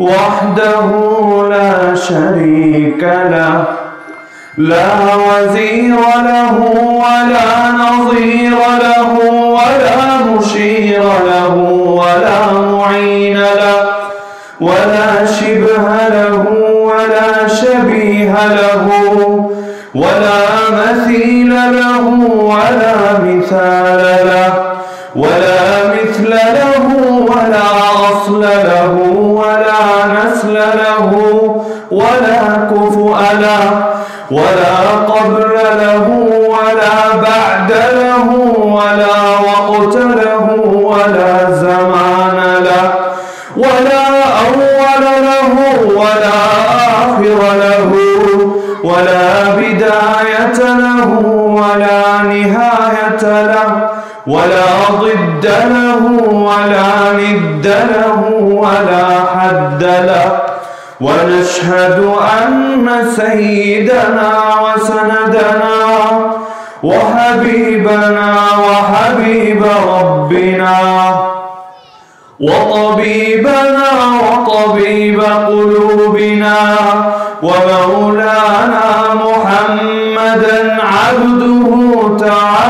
وحده لا شريك له. لا وزير له ولا نظير له ولا مشير له ولا معين له ولا شبه له ولا شبيه له ولا مثيل له ولا مثال له. ولا قبل له ولا بعد له ولا وقت له ولا زمان له ولا أول له ولا آخر له ولا بداية له ولا نهاية له ولا ضد له ولا ند له ولا حد له ونشهد أن سيدنا وسندنا وحبيبنا وحبيب ربنا وطبيبنا وطبيب قلوبنا ومولانا محمدا عبده تعالى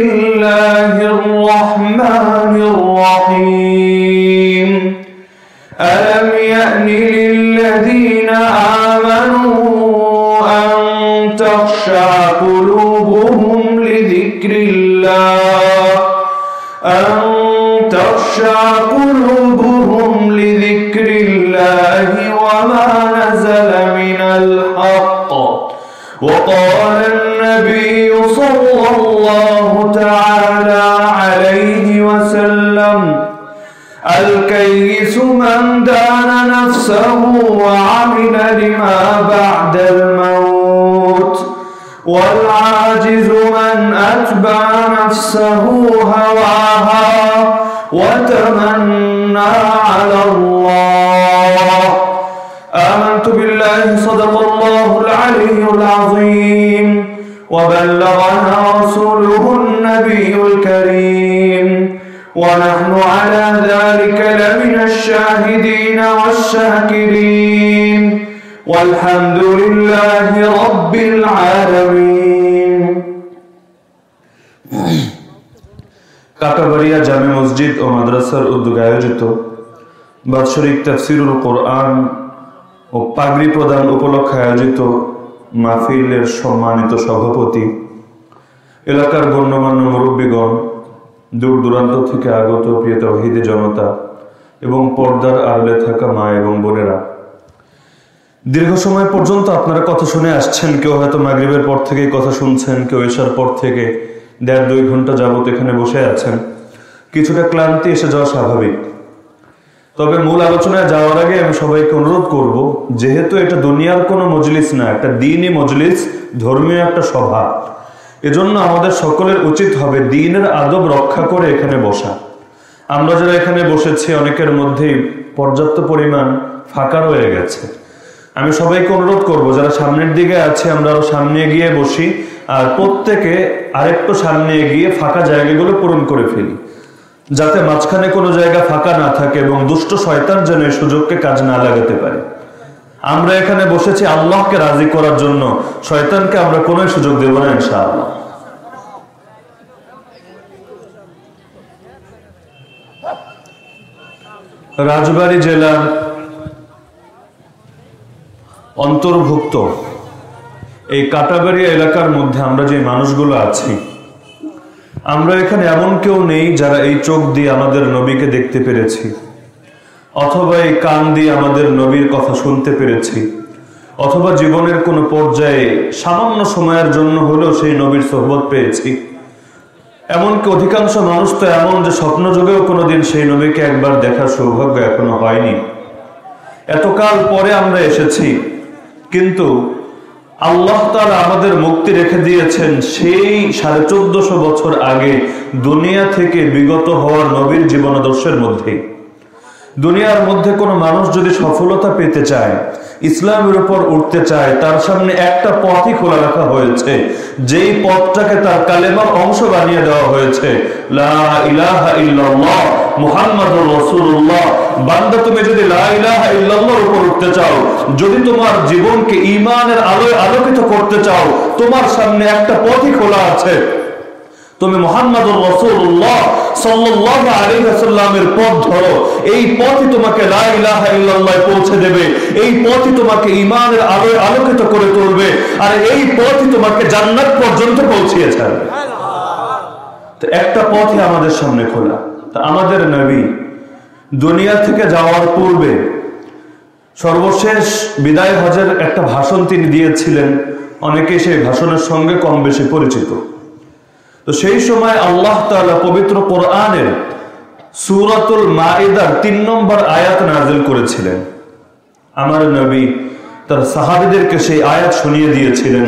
الرحيم ألم يأن للذين آمنوا أن تخشع قلوبهم لذكر الله؟ أن تخشع قلوبهم لذكر الله وما نزل من الحق؟ وقال النبي صلى الله نفسه وعمل لما بعد الموت. والعاجز من أتبع نفسه هواها وتمنى على الله. آمنت بالله صدق الله العلي العظيم. وبلغنا رسوله النبي الكريم. ونحن على ذلك لمن الشاهدين والشاكرين والحمد لله رب العالمين কাটাবাড়িয়া জামে মসজিদ ও মাদ্রাসার উদ্যোগে আয়োজিত বাৎসরিক তাফসিরুল কোরআন ও পাগড়ি প্রদান উপলক্ষে আয়োজিত মাহফিলের সম্মানিত সভাপতি এলাকার গণ্যমান্য মুরব্বীগণ দূর দূরান্ত থেকে আগত প্রিয় তহিদি জনতা এবং পর্দার আড়লে থাকা মা এবং বোনেরা। দীর্ঘ সময় পর্যন্ত আপনারা কথা শুনে আসছেন, কেউ হয়তো মাগরিবের পর থেকে কথা শুনছেন, কেউ এসার পর থেকে দেড় দুই ঘণ্টা যাবত এখানে বসে আছেন। কিছুটা ক্লান্তি এসে যাওয়া স্বাভাবিক। তবে মূল আলোচনায় যাওয়ার আগে আমি সবাইকে অনুরোধ করব, যেহেতু এটা দুনিয়ার কোনো মজলিস না, একটা দিনই মজলিস, ধর্মীয় একটা সভা। এজন্য আমাদের সকলের উচিত হবে দিনের আদব রক্ষা করে এখানে বসা। আমরা যারা এখানে বসেছি, অনেকের মধ্যেই পর্যাপ্ত পরিমাণ ফাঁকা রয়ে গেছে। আমি সবাইকে অনুরোধ করব, যারা সামনের দিকে আছে আমরা সামনে গিয়ে বসি আর প্রত্যেকে আরেকটু সামনে গিয়ে ফাঁকা জায়গাগুলো পূরণ করে ফেলি। যাতে মাঝখানে কোনো জায়গা ফাঁকা না থাকে এবং দুষ্ট শয়তান যেন সুযোগকে কাজ না লাগাতে পারে। আমরা এখানে বসেছি আল্লাহকে রাজি করার জন্য। শয়তানকে আমরা কোনো সুযোগ দেব না, ইনশাআল্লাহ। রাজবাড়ী জেলার অন্তর্ভুক্ত এই কাটাবাড়ি এলাকার মধ্যে আমরা যে মানুষগুলো আছি, আমরা এখানে এমন কেউ নেই যারা এই চোখ দিয়ে আমাদের নবীকে দেখতে পেরেছি। অথবা এই কান দিয়ে আমাদের নবীর কথা শুনতে পেরেছি, অথবা জীবনের কোনো পর্যায়ে সামান্য সময়ের জন্য হলেও সেই নবীর সোহবত পেয়েছি। এমনকি অধিকাংশ মানুষ তো এমন যে স্বপ্ন যুগেও কোনোদিন সেই নবীকে একবার দেখার সৌভাগ্য এখনও হয়নি। এতকাল পরে আমরা এসেছি, কিন্তু আল্লাহ তারা আমাদের মুক্তি রেখে দিয়েছেন সেই সাড়ে চোদ্দশো বছর আগে দুনিয়া থেকে বিগত হওয়ার নবীর জীবনাদর্শের মধ্যেই। দুনিয়ার মধ্যে কোনো মানুষ যদি সফলতা পেতে চায়, ইসলামের উপর উঠতে চায়, তার সামনে একটা পথই খোলা রাখা হয়েছে। যেই পথটাকে তার কালেমার অংশ বানিয়ে দেওয়া হয়েছে। বান্দা, তুমি যদি উপর উঠতে চাও, যদি তোমার জীবনকে ঈমানের আলোয় আলোকিত করতে চাও, তোমার সামনে একটা পথই খোলা আছে। তুমি মোহাম্মদুর রসুল্লাহ পথ ধরো। এই পথই তোমাকে পৌঁছে দেবে। এই পথই তোমাকে আলোয় আলোকিত করে তুলবে। আর এই পথই তোমাকে জান্নাত পর্যন্ত ছাড়বে। তো একটা পথই আমাদের সামনে খোলা। তা আমাদের নবী দুনিয়া থেকে যাওয়ার পূর্বে সর্বশেষ বিদায় হজের একটা ভাষণ তিনি দিয়েছিলেন। অনেকে সেই ভাষণের সঙ্গে কম বেশি পরিচিত। তো সেই সময় আল্লাহ তাআলা পবিত্র কোরআনের সুরাতুল মাইদার তিন নম্বর আয়াত নাজিল করেছিলেন আমার নবী তার সাহাবিদেরকে সেই আয়াত শুনিয়ে দিয়েছিলেন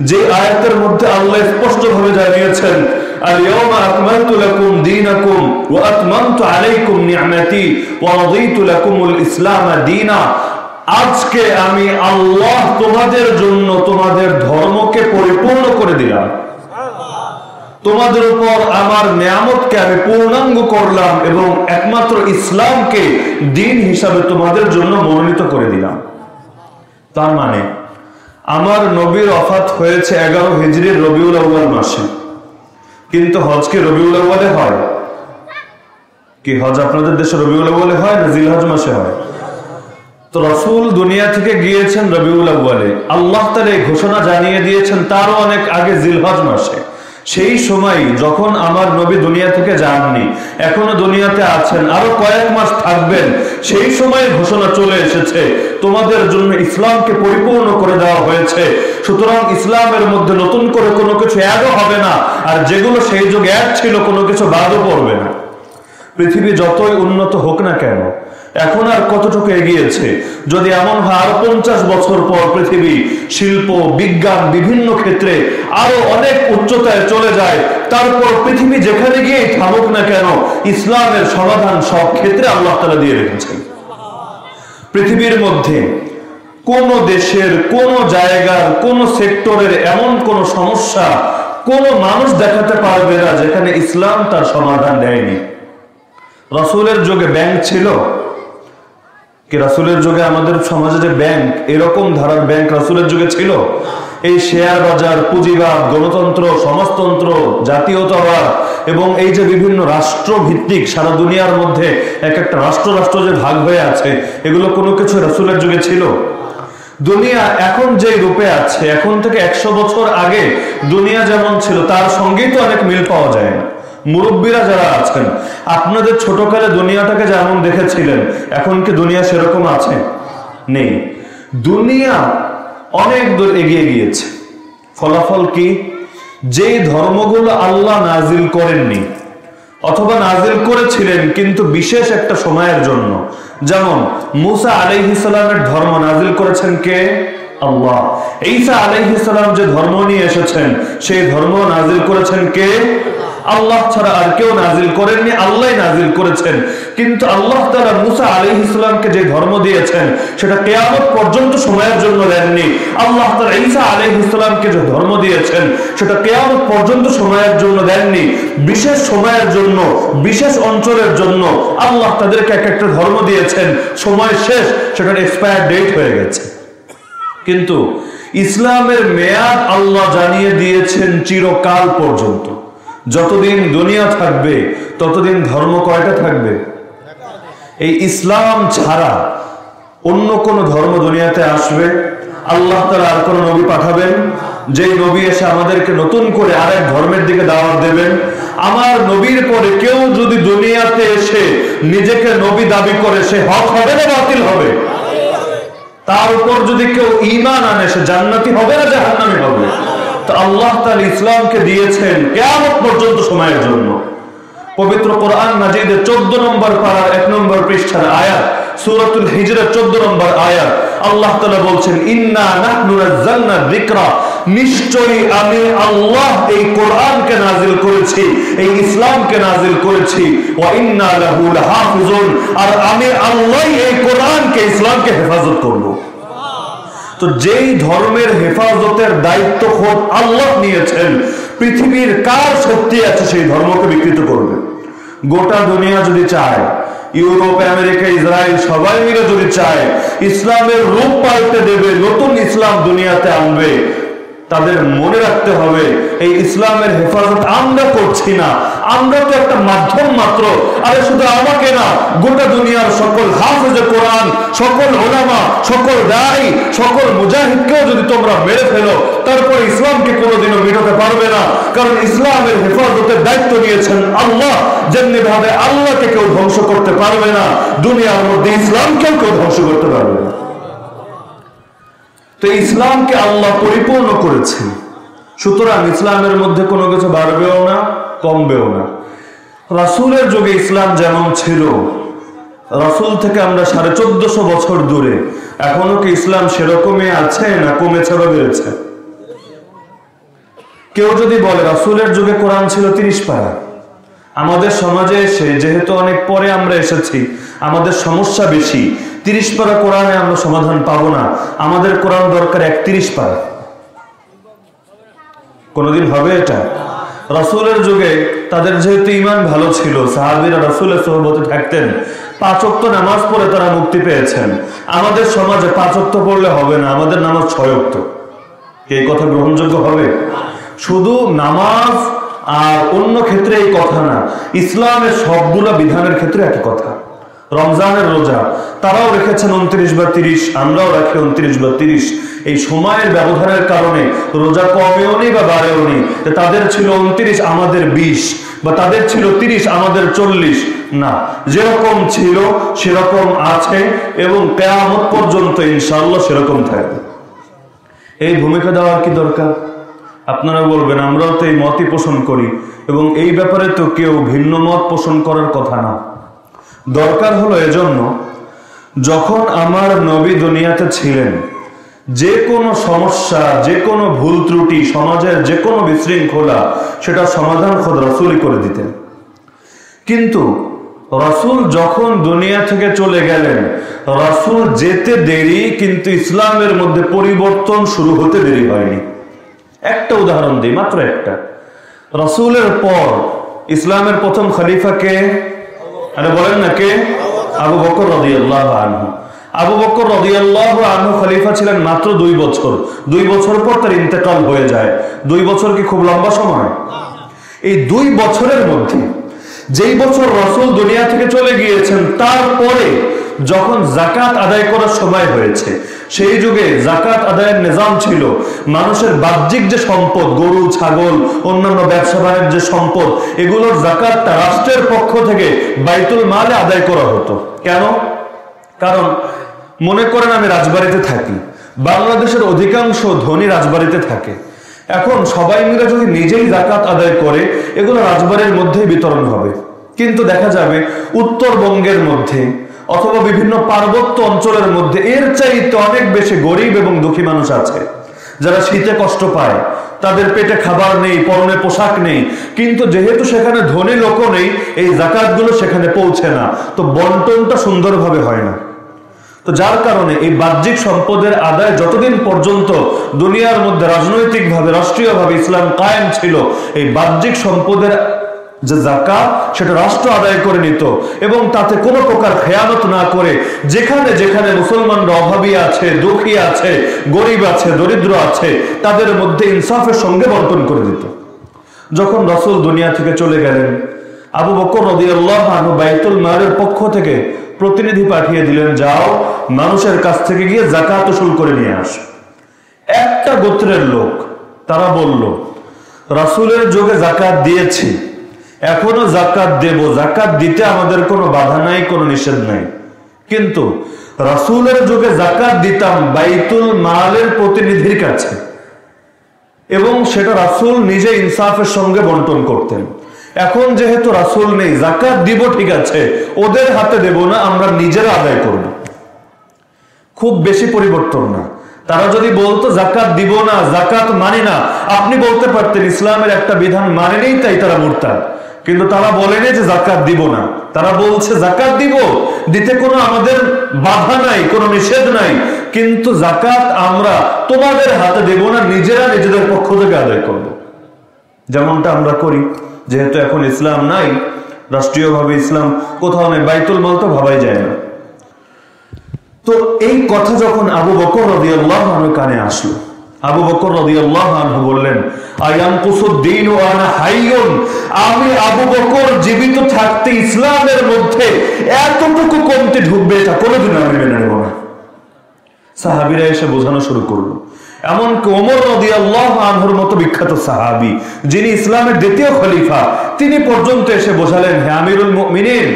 যে আয়াতের মধ্যে আল্লাহ স্পষ্টভাবে জানিয়েছেন اليوم أكملت لكم دينكم وأتممت عليكم نعمتي ورضيت لكم الإسلام دينا আজকে আমি আল্লাহ তোমাদের জন্য তোমাদের ধর্মকে পরিপূর্ণ করে দিলাম তোমাদের উপর আমার নিয়ামতকে আমি পূর্ণাঙ্গ করলাম এবং একমাত্র ইসলামকে দিন হিসাবে তোমাদের জন্য মনোনীত করে দিলাম। তার মানে আমার নবীর অফাত হয়েছে এগারো হিজড়ির রবিউল আউ্বাল মাসে। কিন্তু হজ কি রবিউল আউ্বালে হয়? কি হজ আপনাদের দেশে রবিউল আউ্বালে হয় না জিল হজ মাসে হয়? তো রসুল দুনিয়া থেকে গিয়েছেন রবিউল আউ্বালে আল্লাহ তার এই ঘোষণা জানিয়ে দিয়েছেন, তারও অনেক আগে জিলহজ মাসে। সেই সময় যখন আমার নবী দুনিয়া থেকে যাননি, এখনও দুনিয়াতে আছেন, আরও কয়েক মাস থাকবেন, সেই সময় ঘোষণা চলে এসেছে, তোমাদের জন্য ইসলামকে পরিপূর্ণ করে দেওয়া হয়েছে। সুতরাং ইসলামের মধ্যে নতুন করে কোনো কিছু অ্যাডও হবে না, আর যেগুলো সেই যুগে অ্যাড ছিল, কোনো কিছু বাদও পড়বে না। পৃথিবী যতই উন্নত হোক না কেন এখন আর কতটুকু এগিয়েছে? যদি এমন হয়, আরও পঞ্চাশ বছর পর পৃথিবী, শিল্প, বিজ্ঞান বিভিন্ন ক্ষেত্রে আরও অনেক উচ্চতায় চলে যায়, তারপর পৃথিবী যেখানে গিয়ে থামুক না কেন, ইসলামের সমাধান সব ক্ষেত্রে আল্লাহ তালা দিয়ে রেখেছেন। পৃথিবীর মধ্যে কোন দেশের, কোন জায়গার, কোন সেক্টরের এমন কোন সমস্যা কোন মানুষ দেখাতে পারবে না যেখানে ইসলাম তার সমাধান দেয়নি। রসুলের যুগে ব্যাংক ছিল কি রাসুলের যুগে আমাদের সমাজে যে ব্যাংক এরকম ধারার ব্যাংক রাসুলের যুগে ছিল? এই শেয়ার বাজার, পুঁজিবাদ, গণতন্ত্র, সমাজতন্ত্র, জাতীয়তাবাদ এবং এই যে বিভিন্ন রাষ্ট্র ভিত্তিক সারা দুনিয়ার মধ্যে এক একটা রাষ্ট্র রাষ্ট্র যে ভাগ হয়ে আছে, এগুলো কোনো কিছু রাসুলের যুগে ছিল? দুনিয়া এখন যে রূপে আছে, এখন থেকে একশো বছর আগে দুনিয়া যেমন ছিল, তার সঙ্গেই তো অনেক মিল পাওয়া যায় না। মুরব্বীরা যারা আছেন, আপনাদের ছোটকালে দুনিয়াটাকে যেমন দেখেছিলেন, এখন কি দুনিয়া সেরকম আছে? নেই। দুনিয়া অনেক দূর এগিয়ে গিয়েছে। ফলাফল কি? যে ধর্মগুলো আল্লাহ নাজিল করেননি, অথবা নাজিল করেছিলেন, কিন্তু বিশেষ একটা সময়ের জন্য। যেমন মুসা আলাইহিসালামের ধর্ম নাজিল করেছেন কে? আল্লাহ। ঈসা আলাইহিসসালাম যে ধর্ম নিয়ে এসেছেন, সেই ধর্ম নাজিল করেছেন কে? আল্লাহ ছাড়া আর কেউ নাজিল করেননি, আল্লাহ নাজিল করেছেন। কিন্তু আল্লাহ তালা মুসা আলী ইসলামকে যে ধর্ম দিয়েছেন, সেটা কেয়ামত পর্যন্ত সময়ের জন্য দেননি। আল্লাহ তালা ঈসা আলী ইসলামকে যে ধর্ম দিয়েছেন, সেটা কেয়ামত পর্যন্ত সময়ের জন্য দেননি। বিশেষ সময়ের জন্য, বিশেষ অঞ্চলের জন্য আল্লাহ তাদেরকে এক একটা ধর্ম দিয়েছেন। সময় শেষ, সেটার এক্সপায়ার ডেট হয়ে গেছে। কিন্তু ইসলামের মেয়াদ আল্লাহ জানিয়ে দিয়েছেন চিরকাল পর্যন্ত। যতদিন দুনিয়া থাকবে, ততদিন ধর্ম কয়টা থাকবে? এই ইসলাম ছাড়া অন্য কোন ধর্ম দুনিয়াতে আসবে? আল্লাহ তালা আর কোন নবী পাঠাবেন? যে নবী এসে আমাদেরকে নতুন করে আরেক ধর্মের দিকে দাওয়াত দেবেন? আমার নবীর পরে কেউ যদি দুনিয়াতে এসে নিজেকে নবী দাবি করে, সে হক হবে না বাতিল হবে? তার উপর যদি কেউ ইমান আনে, সে জান্নাতি হবে না জাহান্নামি হবে? আল্লাহ তার ইসলামকে দিয়েছেন কেমন পর্যন্ত সময়ের জন্য। পবিত্র কোরআন মাজিদের চোদ্দ নম্বর পাড়ার এক নম্বর পৃষ্ঠার আয়াত, সুরাতুল হিজরের চোদ্দ নম্বর আয়াত, আল্লাহ তালা বলছেন, ইন্না নাহনু নাযালনা যিকরা। নিশ্চয়ই আমি আল্লাহ এই কোরআনকে নাজিল করেছি, এই ইসলামকে নাজিল করেছি। ওয়া ইন্না লাহু লাহাফিজুন। আর আমি আল্লাহ এই কোরআনকে, ইসলামকে হেফাজত করব। তো যেই ধর্মের হেফাজতের দায়িত্ব খোদ আল্লাহ নিয়েছেন, পৃথিবীর কার শক্তি আছে সেই ধর্মকে বিকৃত করবে? গোটা দুনিয়া যদি চায়, ইউরোপ, আমেরিকা, ইসরায়েল, সবাই মিলে যদি চায়, ইসলামের রূপ পাল্টে দেবে, নতুন ইসলাম দুনিয়াতে আনবে তাদের মনে রাখতে হবে, এই ইসলামের হেফাজত আমরা করছি না। আমরা তো একটা মাধ্যম মাত্র। আরে শুধু আমাকে না, গোটা দুনিয়ার সকল হাফেজে কোরআন, সকল ওলামা, সকল দায়ী সকল মুজাহিদকেও যদি তোমরা মেরে ফেলো, তারপর ইসলামকে কোনোদিনও মেটাতে পারবে না। কারণ ইসলামের হেফাজতের দায়িত্ব নিয়েছেন আল্লাহ। যেমনি ভাবে আল্লাহকে কেউ ধ্বংস করতে পারবে না, দুনিয়ার মধ্যে ইসলামকেও কেউ ধ্বংস করতে পারবে না। তো ইসলামকে আল্লাহ পরিপূর্ণ করেছেন। সুতরাং ইসলামের মধ্যে কোনো কিছু বাড়বেও না, কমবেও না। রাসুলের যুগে ইসলাম যেমন ছিল, রাসুল থেকে আমরা সাড়ে চোদ্দশো বছর দূরে। এখনও কি ইসলাম সেরকমই আছে না কমেছে বা বেড়েছে? কেউ যদি বলে, রাসুলের যুগে কোরআন ছিল তিরিশ পারা। আমাদের সমাজে এসে, যেহেতু অনেক পরে আমরা এসেছি, আমাদের সমস্যা বেশি। তিরিশ পারা কোরআনে আমরা সমাধান পাবো না। আমাদের কোরআন দরকার একত্রিশ পারা। কোনদিন হবে এটা? রসুলের যুগে তাদের যেহেতু ইমান ভালো ছিল, সাহাবিরা রসুলের সহবতে থাকতেন। পাঁচক্ত নামাজ পড়ে তারা মুক্তি পেয়েছেন। আমাদের সমাজে পাঁচক্ত পড়লে হবে না, আমাদের নামাজ ছয়ক্ত এই কথা গ্রহণযোগ্য হবে? শুধু নামাজ আর অন্য ক্ষেত্রে এই কথা না, ইসলামের সবগুলো বিধানের ক্ষেত্রে একই কথা। রমজানের রোজা, তারাও রেখেছেন উনত্রিশ বা তিরিশ, আমরাও রাখি উনত্রিশ বা তিরিশ। এই সময়ের ব্যবধানের কারণে রোজা কমেও নেই বা বাড়েও নেই তাদের ছিল উনত্রিশ, আমাদের বিশ, বা তাদের ছিল তিরিশ, আমাদের চল্লিশ। না, যেরকম ছিল, সেরকম আছে এবং কেয়ামত পর্যন্ত ইনশাল্লাহ সেরকম থাকবে। এই ভূমিকা দেওয়ার কি দরকার? আপনারা বলবেন, আমরাও তো এই মতই পোষণ করি, এবং এই ব্যাপারে তো কেউ ভিন্ন মত পোষণ করার কথা না। দরকার হলো এজন্য, যখন আমার নবী দুনিয়াতে ছিলেন, যে কোনো সমস্যা, যে কোনো ভুল ত্রুটি সমাজের যে কোনো বিশৃঙ্খলা সেটা সমাধান খোদ রসুলই করে দিতেন। কিন্তু রসুল যখন দুনিয়া থেকে চলে গেলেন, রসুল যেতে দেরি, কিন্তু ইসলামের মধ্যে পরিবর্তন শুরু হতে দেরি হয়নি। একটা উদাহরণ দিই, মাত্র একটা। রসুলের পর ইসলামের প্রথম খলিফা কে আরে বলেন না কে? আবু বকর রদিয়াল্লাহ আনহু। আবু বকর রদিয়াল্লাহ আনহু খলিফা ছিলেন মাত্র দুই বছর। দুই বছর পর তার ইন্তেকাল হয়ে যায়। দুই বছর কি খুব লম্বা সময়? এই দুই বছরের মধ্যে যেই বছর রসুল দুনিয়া থেকে চলে গিয়েছেন, তারপরে যখন জাকাত আদায় করার সময় হয়েছে, সেই যুগে জাকাত আদায়ের নিজাম ছিল মানুষের বাহ্যিক যে সম্পদ, গরু, ছাগল, অন্যান্য ব্যবসা বাণিজ্য সম্পদ, এগুলোর জাকাতটা রাষ্ট্রের পক্ষ থেকে বাইতুল মালে আদায় করা হতো। কেন? কারণ মনে করেন আমি রাজবাড়িতে থাকি, বাংলাদেশের অধিকাংশ ধনী রাজবাড়িতে থাকে। এখন সবাই মিলে যদি নিজেই জাকাত আদায় করে, এগুলো রাজবাড়ির মধ্যেই বিতরণ হবে। কিন্তু দেখা যাবে, উত্তরবঙ্গের মধ্যে অথবা বিভিন্ন পার্বত্য অঞ্চলের মধ্যে এর চাইতে অনেক বেশি গরিব এবং দুঃখী মানুষ আছে। যারা শীতে কষ্ট পায়, তাদের পেটে খাবার নেই, পরনে পোশাক নেই, কিন্তু যেহেতু সেখানে ধনী লোকও নেই, এই জাকাতগুলো সেখানে পৌঁছে না। তো বন্টনটা সুন্দরভাবে হয় না। তো যার কারণে এই বাহ্যিক সম্পদের আদায় যতদিন পর্যন্ত দুনিয়ার মধ্যে রাজনৈতিকভাবে, রাষ্ট্রীয়ভাবে ইসলাম কায়েম ছিল, এই বাহ্যিক সম্পদের যে জাকাত সেটা রাষ্ট্র আদায় করে নিত এবং তাতে কোনো প্রকার খেয়ানত না করে যেখানে যেখানে মুসলমানরা অভাবী আছে, দুঃখী আছে, গরিব আছে, দরিদ্র আছে, তাদের মধ্যে ইনসাফের সঙ্গে বন্টন করে দিত। যখন রসুল দুনিয়া থেকে চলে গেলেন, আবু বকর রদিয়াল্লাহ বাইতুল মালের পক্ষ থেকে প্রতিনিধি পাঠিয়ে দিলেন, যাও, মানুষের কাছ থেকে গিয়ে জাকাত উসুল করে নিয়ে আস। একটা গোত্রের লোক, তারা বলল, রাসুলের যোগে জাকাত দিয়েছি। এখনও জাকাত দেব জাকাত দিতে আমাদের কোনো বাধা নাই, কোনো নিষেধ নাই। কিন্তু রাসুলের যুগে জাকাত দিতাম বাইতুল মালের প্রতিনিধির কাছে। এবং সেটা রাসুল নিজে ইনসাফের সঙ্গে বন্টন করতেন। এখন যেহেতু রাসুল নেই জাকাত দিব ঠিক আছে, ওদের হাতে দেব না, আমরা নিজেরা আদায় করব। খুব বেশি পরিবর্তন না। তারা যদি বলতো জাকাত দিব না জাকাত মানি না, আপনি বলতে পারতেন ইসলামের একটা বিধান মানে নেই তাই তারা মুরতাদ। কিন্তু তারা বলেনি যে জাকাত দিব না। তারা বলছে জাকাত দিব, দিতে কোনো আমাদের বাধা নাই, কোনো নিষেধ নাই। কিন্তু জাকাত আমরা তোমাদের হাতে দেব না, নিজেরা নিজেদের পক্ষ থেকে আদায় করব। যেমনটা আমরা করি, যেহেতু এখন ইসলাম নাই, রাষ্ট্রীয়ভাবে ইসলাম কোথাও নেই, বাইতুল মাল তো ভাবাই যায় না। তো এই কথা যখন আবু বকর রবি কানে আসলো আবু বকর রদিয়াল্লাহু বললেন আয়ানকুসুদ্দিন ও আনা হাইয়ুন? আমি আবু বকর জীবিত থাকতে ইসলামের মধ্যে এতটুকু কমতে ঢুকবে এটা কোনোদিন আমি মেনে নেব না। সাহাবীরা এসে বোঝানো শুরু করল। এমনকি ওমর আনহুর মতো বিখ্যাত যিনি ইসলামের দ্বিতীয় খলিফা, তিনি পর্যন্ত এসে বোঝালেন, হে আমিরুল মুমিনিন,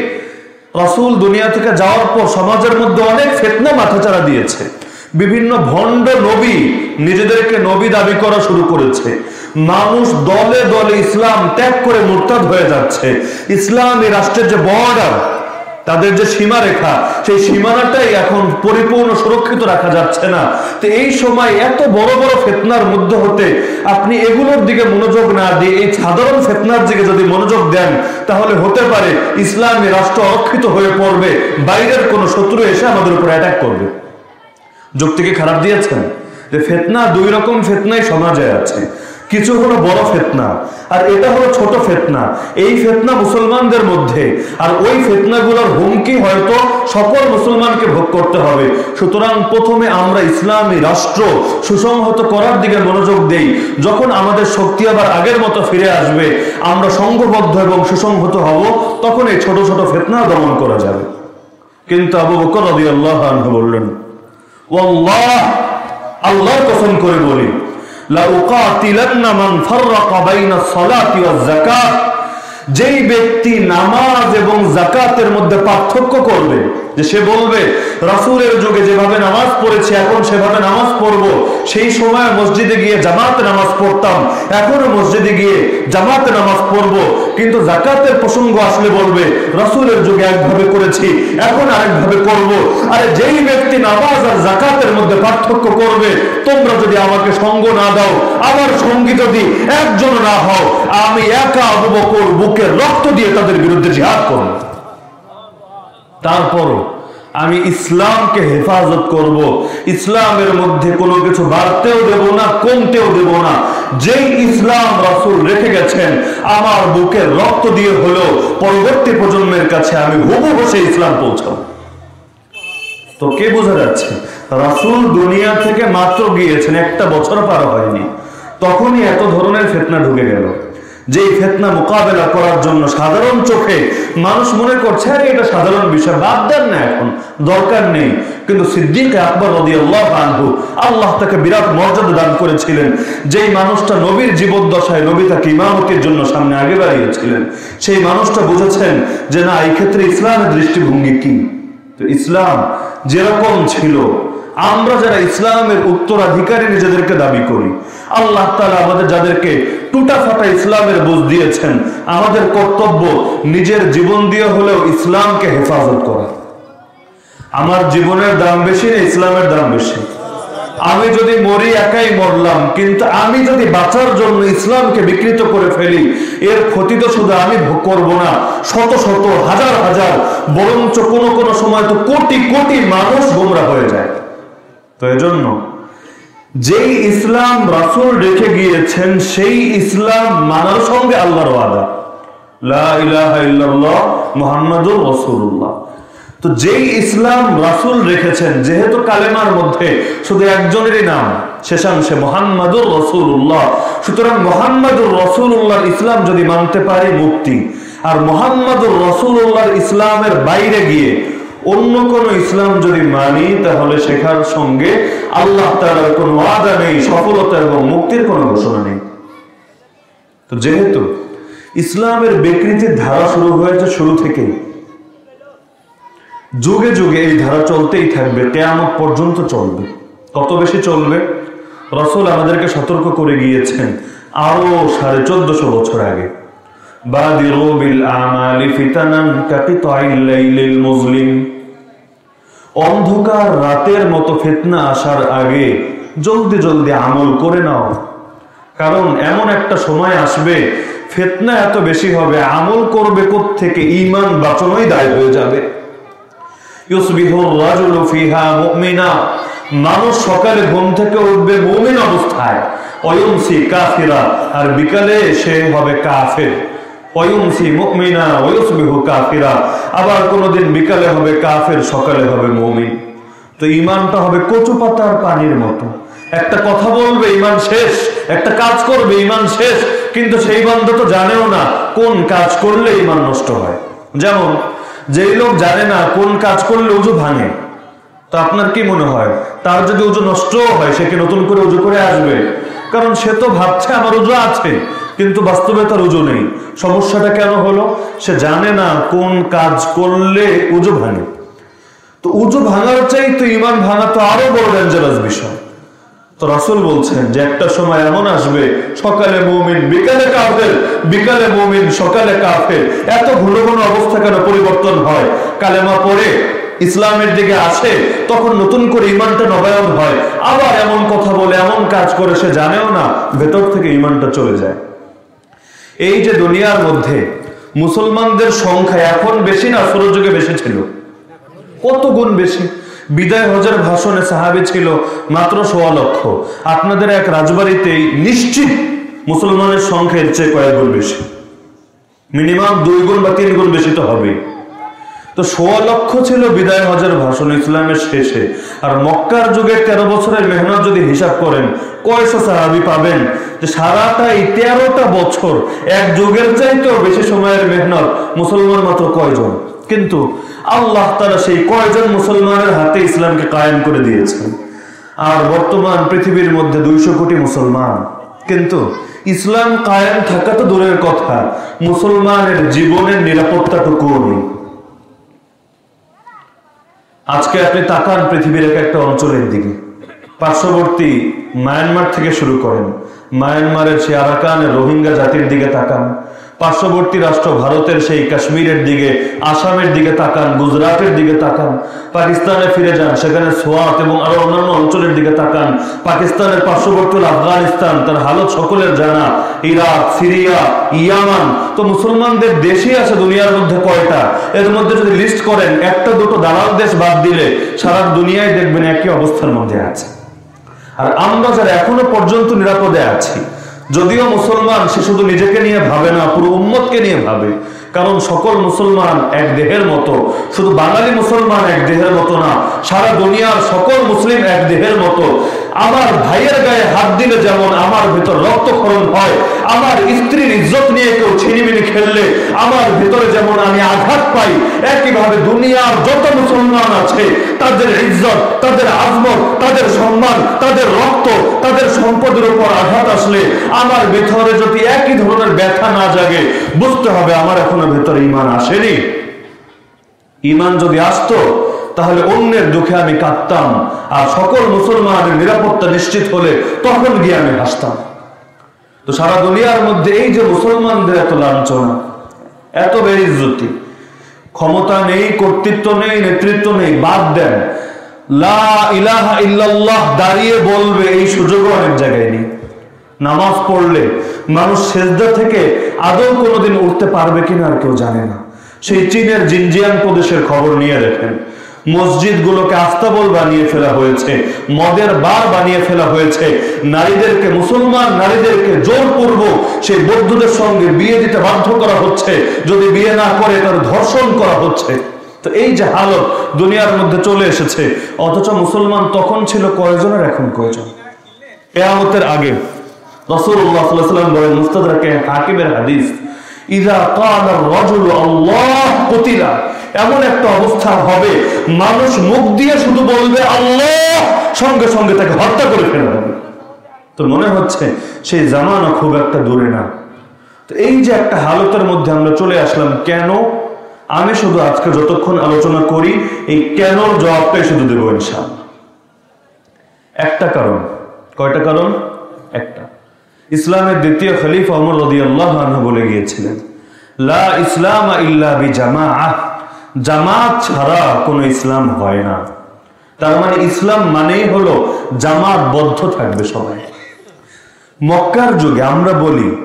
রাসূল দুনিয়া থেকে যাওয়ার পর সমাজের মধ্যে অনেক ফিতনা মাথাচাড়া দিয়েছে। বিভিন্ন ভণ্ড নবী নিজেদেরকে নবী দাবি করা শুরু করেছে। মানুষ দলে দলে ইসলাম ত্যাগ করে মুরতাদ হয়ে যাচ্ছে। ইসলামী রাষ্ট্রের যে বর্ডার তাদের যে সীমা রেখা সেই সীমানাটাই এখন পরিপূর্ণ সুরক্ষিত রাখা যাচ্ছে না। তো এই সময় এত বড় বড় ফেতনার মধ্যে হতে আপনি এগুলোর দিকে মনোযোগ না দিয়ে, এই সাধারণ ফেতনার দিকে যদি মনোযোগ দেন, তাহলে হতে পারে ইসলামী রাষ্ট্র অরক্ষিত হয়ে পড়বে, বাইরের কোনো শত্রু এসে আমাদের উপর অ্যাটাক করবে। যুক্তিকে খারাপ দিয়েছেন? যে ফেতনা, দুই রকম ফেতনাই সমাজে আছে। কিছু হলো বড় ফেতনা, আর এটা হলো ছোট ফেতনা। এই ফেতনা মুসলমানদের মধ্যে, আর ওই ফেতনাগুলোর হুমকি হয়তো সকল মুসলমানকে ভোগ করতে হবে। সুতরাং প্রথমে আমরা ইসলামী রাষ্ট্র সুসংহত করার দিকে মনোযোগ দেই। যখন আমাদের শক্তি আবার আগের মতো ফিরে আসবে, আমরা সংঘবদ্ধ এবং সুসংহত হব, তখন এই ছোট ছোট ফেতনা দমন করা যাবে। কিন্তু আবু বকর রাদিয়াল্লাহু আনহু বললেন ওয়াল্লাহ আল্লাহর করে বলি যেই ব্যক্তি নামাজ এবং জাকাতের মধ্যে পার্থক্য করবে যে সে বলবে, রাসূলের যুগে যেভাবে নামাজ পড়েছি, এখন সেভাবে নামাজ পড়ব। সেই সময় মসজিদে গিয়ে জামাতে নামাজ পড়তাম, এখনও মসজিদে গিয়ে জামাতে নামাজ পড়ব। কিন্তু জাকাতের প্রসঙ্গ আসলে বলবে, রাসূলের যুগে একভাবে করেছি, এখন আরেকভাবে করব। আরে যেই ব্যক্তি নামাজ আর জাকাতের মধ্যে পার্থক্য করবে, তোমরা যদি আমাকে সঙ্গ না দাও, আমার সঙ্গী যদি একজন না হও, আমি একা আবু বকর বুকের রক্ত দিয়ে তাদের বিরুদ্ধে জিহাদ করব। তারপরও আমি ইসলামকে হেফাজত করব। ইসলামের মধ্যে কোনো কিছু বাড়তেও দেব না, কমতেও দেব না। যেই ইসলাম রাসুল রেখে গেছেন, আমার বুকে রক্ত দিয়ে হলেও পরবর্তী প্রজন্মের কাছে আমি হুবু বসে ইসলাম পৌঁছাবো। তো কে বোঝা যাচ্ছে? রাসুল দুনিয়া থেকে মাত্র গিয়েছেন, একটা বছর পার হয়নি। তখনই এত ধরনের ফেতনা ঢুকে গেল। যে ফেতনা মোকাবেলা করার জন্য সাধারণ চোখে মানুষ মনে করছে, আরে, এটা সাধারণ বিষয়, বাদ দেন না এখন, দরকার নেই। কিন্তু সিদ্দিক আকবর রদি আল্লাহ আনহু আল্লাহ তাকে বিরাট মর্যাদা দান করেছিলেন। যেই মানুষটা নবীর জীবদ্দশায়, নবী তাকে ইমামতির জন্য সামনে আগে বাড়িয়েছিলেন, সেই মানুষটা বুঝেছেন যে, না, এই ক্ষেত্রে ইসলামের দৃষ্টিভঙ্গি কি? তো ইসলাম যেরকম ছিল, আমরা যারা ইসলামের উত্তরাধিকারী নিজেদেরকে দাবি করি, আল্লাহ তালা আমাদের যাদেরকে টুটা ফাটা ইসলামের বুঝ দিয়েছেন। আমাদের কর্তব্য নিজের জীবন দিয়ে হলেও ইসলামকে হেফাজত করা। আমার জীবনের দাম বেশি না ইসলামের দাম বেশি। আমি যদি মরি একাই মরলাম, কিন্তু আমি যদি বাঁচার জন্য ইসলামকে বিকৃত করে ফেলি, এর ক্ষতি তো শুধু আমি ভোগ করব না, শত শত, হাজার হাজার, বরঞ্চ কোনো কোনো সময় তো কোটি কোটি মানুষ গোমরা হয়ে যায়। তো এজন্য যেই ইসলাম রাসুল রেখে গিয়েছেন, সেই ইসলাম মানার সঙ্গে আল্লাহর ওয়াদা। মুহাম্মাদুর রাসূলুল্লাহ। তো যেই ইসলাম রাসুল রেখেছেন, যেহেতু কালেমার মধ্যে শুধু একজনেরই নাম, শেষাংশে মোহাম্মদুর রসুল্লাহ সুতরাং মোহাম্মদুর রসুল্লাহর ইসলাম যদি মানতে পারে, মুক্তি। আর মোহাম্মদুর রসুল্লাহর ইসলামের বাইরে গিয়ে অন্য কোন ইসলাম যদি মানি, তাহলে শেখার সঙ্গে আল্লাহ তালার কোন আদা নেই, সফলতা এবং মুক্তির কোন ঘোষণা নেই। তো যেহেতু ইসলামের বিকৃতির ধারা শুরু হয়েছে শুরু থেকেই, যুগে যুগে এই ধারা চলতেই থাকবে, কেয়ামত পর্যন্ত চলবে। কত বেশি চলবে? রসুল আমাদেরকে সতর্ক করে গিয়েছেন আরও সাড়ে চোদ্দশো বছর আগে। অন্ধকার রাতের মতো ফেতনা আসার আগে জলদি জলদি আমল করে নাও। কারণ এমন একটা সময় আসবে, ফেতনা এত বেশি হবে, আমল করবে থেকে ইমান বাঁচানোই দায় হয়ে যাবে। মানুষ সকালে ঘুম থেকে উঠবে মুমিন অবস্থায়। অয়ুমসি কাফিরা। আর বিকালে সে হবে কাফের। আবার কোনোদিন বিকালে হবে কাফের, সকালে হবে মুমিন। তো ইমানটা হবে কচু পাতার পানির মতো। একটা কথা বলবে ইমান শেষ। একটা কাজ করবে ইমান শেষ। কিন্তু সেই তো জানেও না কোন কাজ করলে ইমান নষ্ট হয়। যেমন, যেই লোক জানে না কোন কাজ করলে উজু ভাঙে। তো আপনার কি মনে হয়? তার যদি উজু নষ্ট হয়, সে কি নতুন করে উজু করে আসবে? কারণ সে তো ভাবছে, আমার উজু আছে। কিন্তু বাস্তবে তার উজু নেই। সমস্যাটা কেন হলো? সে জানে না কোন কাজ করলে উজু ভাঙে। তো উজু ভাঙার চাই তো ইমান ভাঙা তো আরও বড় ডেঞ্জারাস বিষয়। তো রাসুল বলছেন যে একটা সময় এমন আসবে, সকালে মৌমিন, বিকালে কাফের, বিকালে মৌমিন, সকালে কাফের। এত ঘন ঘন অবস্থা কেন পরিবর্তন হয়? কালেমা পড়ে, ইসলামের দিকে আসে, তখন নতুন করে ইমানটা নবায়ন হয়। আবার এমন কথা বলে, এমন কাজ করে, সে জানেও না, ভেতর থেকে ইমানটা চলে যায়। এই যে দুনিয়ার মধ্যে মুসলমানদের সংখ্যা এখন বেশি না যুগে বেশি ছিল। কত গুণ বেশি? বিদায় হজের ভাষণে সাহাবি ছিল মাত্র সোয়া লক্ষ। আপনাদের এক রাজবাড়িতেই নিশ্চিত মুসলমানের সংখ্যা এর চেয়ে কয়েক গুণ বেশি। মিনিমাম দুই গুণ বা তিন গুণ বেশি তো হবে তো সোয়া লক্ষ ছিল বিদায় হজের ভাষণ ইসলামের শেষে। আর মক্কার যুগে তেরো বছরের মেহনত যদি হিসাব করেন, কয়শো সাহাবি পাবেন? যে সারাটা এই তেরোটা বছর এক যুগের চাইতেও বেশি সময়ের মেহনত মুসলমান মাত্র কয়জন? কিন্তু আল্লাহ তারা সেই কয়জন মুসলমানের হাতে ইসলামকে কায়েম করে দিয়েছেন। আর বর্তমান পৃথিবীর মধ্যে দুইশো কোটি মুসলমান। কিন্তু ইসলাম কায়েম থাকা তো দূরের কথা। মুসলমানের জীবনের নিরাপত্তাটুকুও নেই। আজকে আপনি তাকান পৃথিবীর এক একটা অঞ্চলের দিকে। পার্শ্ববর্তী মায়ানমার থেকে শুরু করেন। মায়ানমারের সে আরাকান, রোহিঙ্গা জাতির দিকে তাকান। পার্শ্ববর্তী রাষ্ট্র ভারতের সেই কাশ্মীরের দিকে, আসামের দিকে তাকান, গুজরাটের দিকে তাকান, পাকিস্তানে ফিরে যান, সেখানে সোয়াত এবং আরও অন্যান্য অঞ্চলের দিকে তাকান, পাকিস্তানের পার্শ্ববর্তী আফগানিস্তান, তার হালত সকলের জানা, ইরাক, সিরিয়া, ইয়ামান। তো মুসলমানদের দেশই আছে দুনিয়ার মধ্যে কয়টা? এর মধ্যে যদি লিস্ট করেন, একটা, দুটো দালাল দেশ বাদ দিলে সারা দুনিয়ায় দেখবেন একই অবস্থার মধ্যে আছে। আর আমরা যারা এখনও পর্যন্ত নিরাপদে আছি যদিও মুসলমান, সে শুধু নিজেকে নিয়ে ভাবে না, পুরো উম্মতকে নিয়ে ভাবে। কারণ সকল মুসলমান এক দেহের মতো। শুধু বাঙালি মুসলমান এক দেহের মতো না, সারা দুনিয়ার সকল মুসলিম এক দেহের মতো। আমার ভাইয়ের গায়ে হাত দিলে যেমন আমার ভেতর রক্তক্ষরণ হয়, আমার স্ত্রীর ইজ্জত নিয়ে কেউ ছিনিমিনি খেললে আমার ভেতরে যেমন আমি আঘাত পাই, একইভাবে দুনিয়ার যত মুসলমান আছে, তাদের ইজ্জত, তাদের আজমত, তাদের সম্মান, তাদের রক্ত, তাদের সম্পদের উপর আঘাত আসলে আমার ভেতরে যদি একই ধরনের ব্যথা না জাগে, বুঝতে হবে আমার এখনও ভেতরে ইমান আসেনি। ইমান যদি আসতো তাহলে অন্যের দুঃখে আমি কাঁদতাম। আর সকল মুসলমানের নিরাপত্তা নিশ্চিত হলে তখন গিয়ে আমি হাসতাম। তো সারা দুনিয়ার মধ্যে এই যে মুসলমানদের এত লাঞ্ছনা, এত বেইজ্জতি, ক্ষমতা নেই, কর্তৃত্ব নেই, নেতৃত্ব নেই, বাদ দেন। দাঁড়িয়ে বলবে, এই সুযোগও অনেক জায়গায় নেই। নামাজ পড়লে মানুষ সেজদা থেকে আদৌ কোনোদিন উঠতে পারবে কিনা আর কেউ জানে না। সেই চীনের জিনজিয়াং প্রদেশের খবর নিয়ে দেখেন। মসজিদগুলোকে আস্তাবল বানিয়ে ফেলা হয়েছে, মদের বার বানিয়ে ফেলা হয়েছে। নারীদেরকে, মুসলমান নারীদেরকে জোরপূর্বক সেই বৌদ্ধদের সঙ্গে বিয়ে দিতে বাধ্য করা হচ্ছে। যদি বিয়ে না করে তার ধর্ষণ করা হচ্ছে। তো এই যে হালত দুনিয়ার মধ্যে চলে এসেছে, অথচ মুসলমান তখন ছিল কয়জনের এখন কয়জন? কেয়ামতের আগে আলাইহি বলেন, মুস্তাদরাকে হাকিমের হাদিস ইযা ক্বালা রাজুলু আল্লাহ কুতিলা। এমন একটা অবস্থা হবে, মানুষ মুখ দিয়ে শুধু বলবে, আল্লাহ! সঙ্গে সঙ্গে তাকে হত্যা করে ফেলা হবে তো মনে হচ্ছে সেই জামানা খুব একটা দূরে না? তো এই যে একটা হালতের মধ্যে আমরা চলে আসলাম, কেন আমি শুধু আজকে যতক্ষণ আলোচনা করি, এই কেন জবাবটাই শুধু দেবো ইনশাআল্লাহ। একটা কারণ। কয়টা কারণ? একটা। ইসলামের দ্বিতীয় খলিফা অমর রদি আল্লাহ বলে গিয়েছিলেন, লা ইসলাম ইল্লা বি জামাআহ জামাত ছাড়া কোনো ইসলাম হয় না। তার মানে ইসলাম মানেই হলো জামাতবদ্ধ থাকবে সবাই। মক্কার যুগে আমরা বলি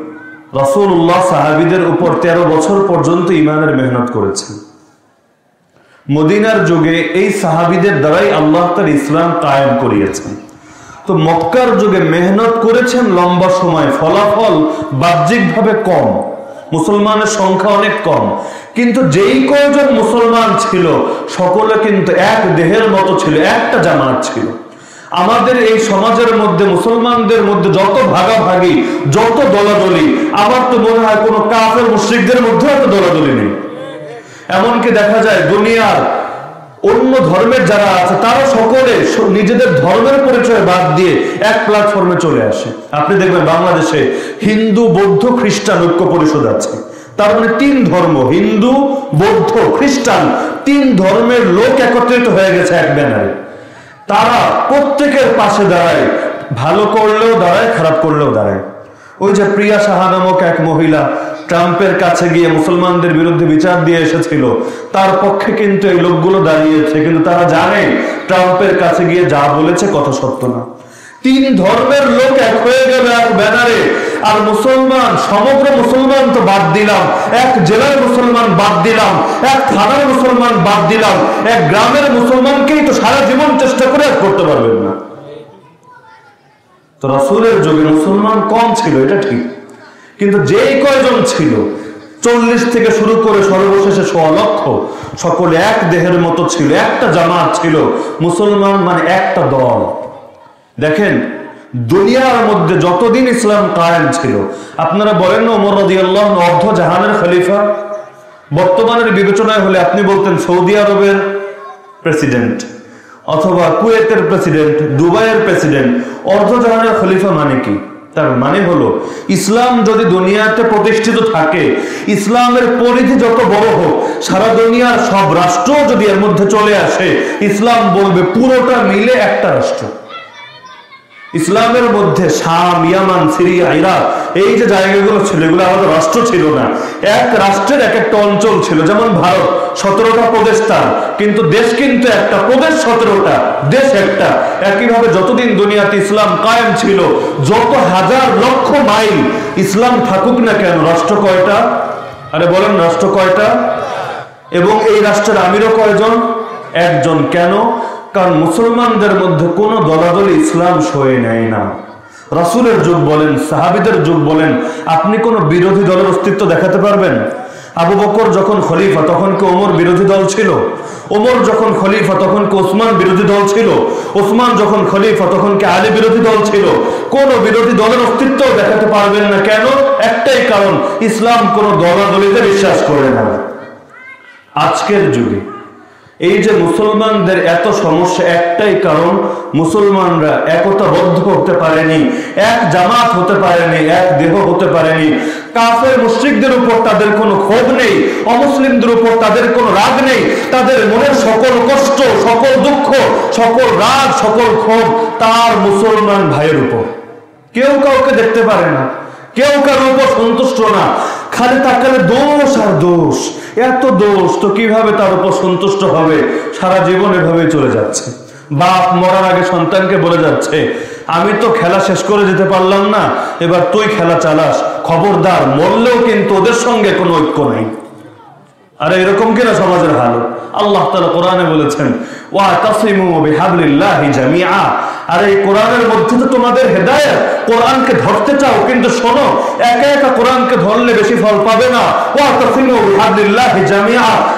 রসুল্লাহ সাহাবিদের উপর তেরো বছর পর্যন্ত ইমানের মেহনত করেছেন। মদিনার যুগে এই সাহাবিদের দ্বারাই আল্লাহ তার ইসলাম কায়েম করিয়েছেন। তো মক্কার যুগে মেহনত করেছেন লম্বা সময়, ফলাফল বাহ্যিকভাবে কম। মুসলমানের সংখ্যা অনেক কম। কিন্তু যেই কয়জন মুসলমান ছিল, সকলে কিন্তু এক দেহের মতো ছিল, একটা জামাত ছিল। আমাদের এই সমাজের মধ্যে, মুসলমানদের মধ্যে যত ভাগাভাগি, যত দলাদলি, আমার তো মনে হয় কোনো কাফের মুশ্রিকদের মধ্যে এত দলাদলি নেই। এমনকি দেখা যায় দুনিয়ার অন্য ধর্মের যারা আছে, তারা সকলে নিজেদের ধর্মের পরিচয় বাদ দিয়ে এক প্ল্যাটফর্মে চলে আসে। আপনি দেখবেন বাংলাদেশে হিন্দু, বৌদ্ধ, খ্রিস্টান ঐক্য পরিষদ আছে। তার মানে তিন ধর্ম, হিন্দু, বৌদ্ধ, খ্রিস্টান, তিন ধর্মের লোক একত্রিত হয়ে গেছে এক ব্যানারে। তারা প্রত্যেকের পাশে দাঁড়ায়। ভালো করলেও দাঁড়ায়, খারাপ করলেও দাঁড়ায়। ওই যে প্রিয়া সাহা নামক এক মহিলা ট্রাম্পের কাছে গিয়ে মুসলমানদের বিরুদ্ধে বিচার দিয়ে এসেছিল। তার পক্ষে কিন্তু এই লোকগুলো দাঁড়িয়েছে, কিন্তু তারা জানে ট্রাম্পের কাছে গিয়ে যা বলেছে কথা সত্য না। তিন ধর্মের লোক এক হয়ে গেল এক ব্যানারে, আর মুসলমান, সমগ্র মুসলমান তো বাদ দিলাম। এক জেলার মুসলমান বাদ দিলাম, এক থানার মুসলমান বাদ দিলাম, এক গ্রামের মুসলমানকেই তো সারা জীবন চেষ্টা করে করতে পারবেন না। তো রাসুলের যুগে মুসলমান কম ছিল, এটা ঠিক। কিন্তু যেই কয়জন ছিল, চল্লিশ থেকে শুরু করে সর্বশেষে লক্ষ, সকলে এক দেহের মতো ছিল, একটা জামাত ছিল, মুসলমান মানে একটা দল। দেখেন, দুনিয়ার মধ্যে যতদিন ইসলাম কায়েম ছিল, আপনারা বলেন ওমর অর্ধ জাহানের খলিফা? বর্তমানের বিবেচনায় হলে আপনি বলতেন সৌদি আরবের প্রেসিডেন্ট, অথবা কুয়েতের প্রেসিডেন্ট, দুবাইয়ের প্রেসিডেন্ট, অর্ধ জাহানের খলিফা মানে কি? তার মানে হলো, ইসলাম যদি দুনিয়াতে প্রতিষ্ঠিত থাকে, ইসলামের পরিধি যত বড় হোক, সারা দুনিয়ার সব রাষ্ট্র যদি এর মধ্যে চলে আসে, ইসলাম বলবে পুরোটা মিলে একটা রাষ্ট্র। ইসলামের মধ্যে শাম, ইয়ামান, সিরিয়া, ইরাক, এই যে জায়গাগুলো ছিল, এগুলো আমাদের রাষ্ট্র ছিল না। এক রাষ্ট্রের এক একটা অঞ্চল ছিল, যেমন ভারত, সতেরোটা প্রদেশ তার কিন্তু দেশ কিন্তু একটা, প্রদেশ সতেরোটা, দেশ একটা। একইভাবে যতদিন দুনিয়াতে ইসলাম কায়েম ছিল, যত হাজার লক্ষ মাইল ইসলাম থাকুক না কেন, রাষ্ট্র কয়টা? আরে বলেন, রাষ্ট্র কয়টা? এবং এই রাষ্ট্রের আমিরও কয়জন? একজন। কেন? কারণ মুসলমানদের মধ্যে কোনো দলাদলি ইসলাম সয়ে নেয় না। রাসুলের যুগ বলেন, সাহাবিদের যুগ বলেন, আপনি কোন বিরোধী দলের অস্তিত্ব দেখাতে পারবেন? আবু বকর যখন খলিফা, তখন কি ওমর বিরোধী দল ছিল? ওমর যখন খলিফা, তখন কি ওসমান বিরোধী দল ছিল? ওসমান যখন খলিফা, তখন কি আলী বিরোধী দল ছিল? কোন বিরোধী দলের অস্তিত্ব দেখাতে পারবেন না। কেন? একটাই কারণ, ইসলাম কোন দলাদলিতে বিশ্বাস করে না। আজকের যুগে এই যে মুসলমানদের এত সমস্যা একটাই কারণ, মুসলমানরা একতাবদ্ধ হতে পারেনি, এক জামাত হতে পারেনি, এক দেহ হতে পারেনি। কাফের মুশ্রিকদের উপর তাদের কোনো ক্ষোভ নেই, অমুসলিমদের উপর তাদের কোনো রাগ নেই। তাদের মনের সকল কষ্ট, সকল দুঃখ, সকল রাগ, সকল ক্ষোভ তার মুসলমান ভাইয়ের উপর। কেউ কাউকে দেখতে পারে না, কেউ কারোর উপর সন্তুষ্ট না। খালি তাকালে দোষ আর দোষ। এত দোষ, তো কীভাবে তার উপর সন্তুষ্ট হবে? সারা জীবন এভাবে চলে যাচ্ছে। বাপ মরার আগে সন্তানকে বলে যাচ্ছে, আমি তো খেলা শেষ করে যেতে পারলাম না, এবার তুই খেলা চালাস। খবরদার, মরলেও কিন্তু ওদের সঙ্গে কোনো ঐক্য নেই। আর এরকম কিনা সমাজের হাল? আল্লাহ তালা কোরআনে বলেছেন আর এই কোরআনের মধ্যে তো তোমাদের হেদায়েত। কোরআনকে ধরতে চাও, কিন্তু শোনো, একা একা কোরআনকে ধরলে বেশি ফল পাবে না। ওয়া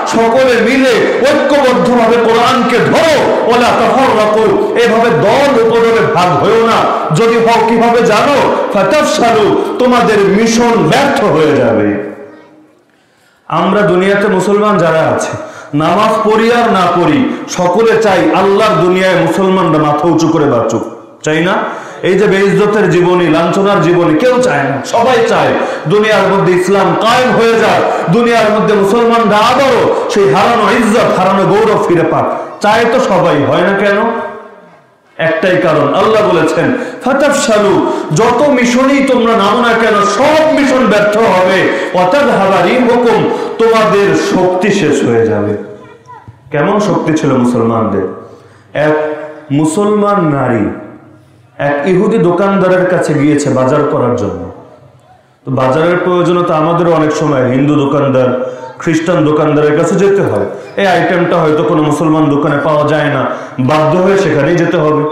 সকলে মিলে ঐক্যবদ্ধভাবে কোরআনকে ধরো। ওলা তাফাররাকু। এভাবে দল উপদলে ভাগ হয়েও না। যদি হও কীভাবে জানো? ফাতাফসালু তোমাদের মিশন ব্যর্থ হয়ে যাবে। আমরা দুনিয়াতে মুসলমান যারা আছে, নামাজ পড়ি আর না পড়ি, সকলে চাই আল্লাহর দুনিয়ায় মুসলমানরা মাথা উঁচু করে বাঁচুক। চাই না? এই যে বেইজ্জতের জীবনী, লাঞ্ছনার জীবনী, কেউ চায় না, সবাই চায় দুনিয়ার মধ্যে ইসলাম কায়েম হয়ে যায় দুনিয়ার মধ্যে মুসলমানরা আবারও সেই হারানো ইজ্জত, হারানো গৌরব ফিরে পাক। চায় তো সবাই, হয় না কেন? একটাই কারণ, আল্লাহ বলেছেন ফাতাফসালু যত মিশনই তোমরা নামো না কেন, সব মিশন ব্যর্থ হবে। অর্থাৎ হাবারি হুকুম তোমাদের শক্তি শেষ হয়ে যাবে। কেমন শক্তি ছিল মুসলমানদের? এক মুসলমান নারী, এক ইহুদি দোকানদারের কাছে গিয়েছে বাজার করার জন্য। তো বাজারের প্রয়োজনীয়তা আমাদেরও অনেক সময়, হিন্দু দোকানদার খ্রিস্টান দোকানদারের কাছে যেতে হয় এই আইটেমটা হয়তো কোনো মুসলমান দোকানে পাওয়া যায় না। বাধ্য হয়ে সেখানেই যেতে হবে।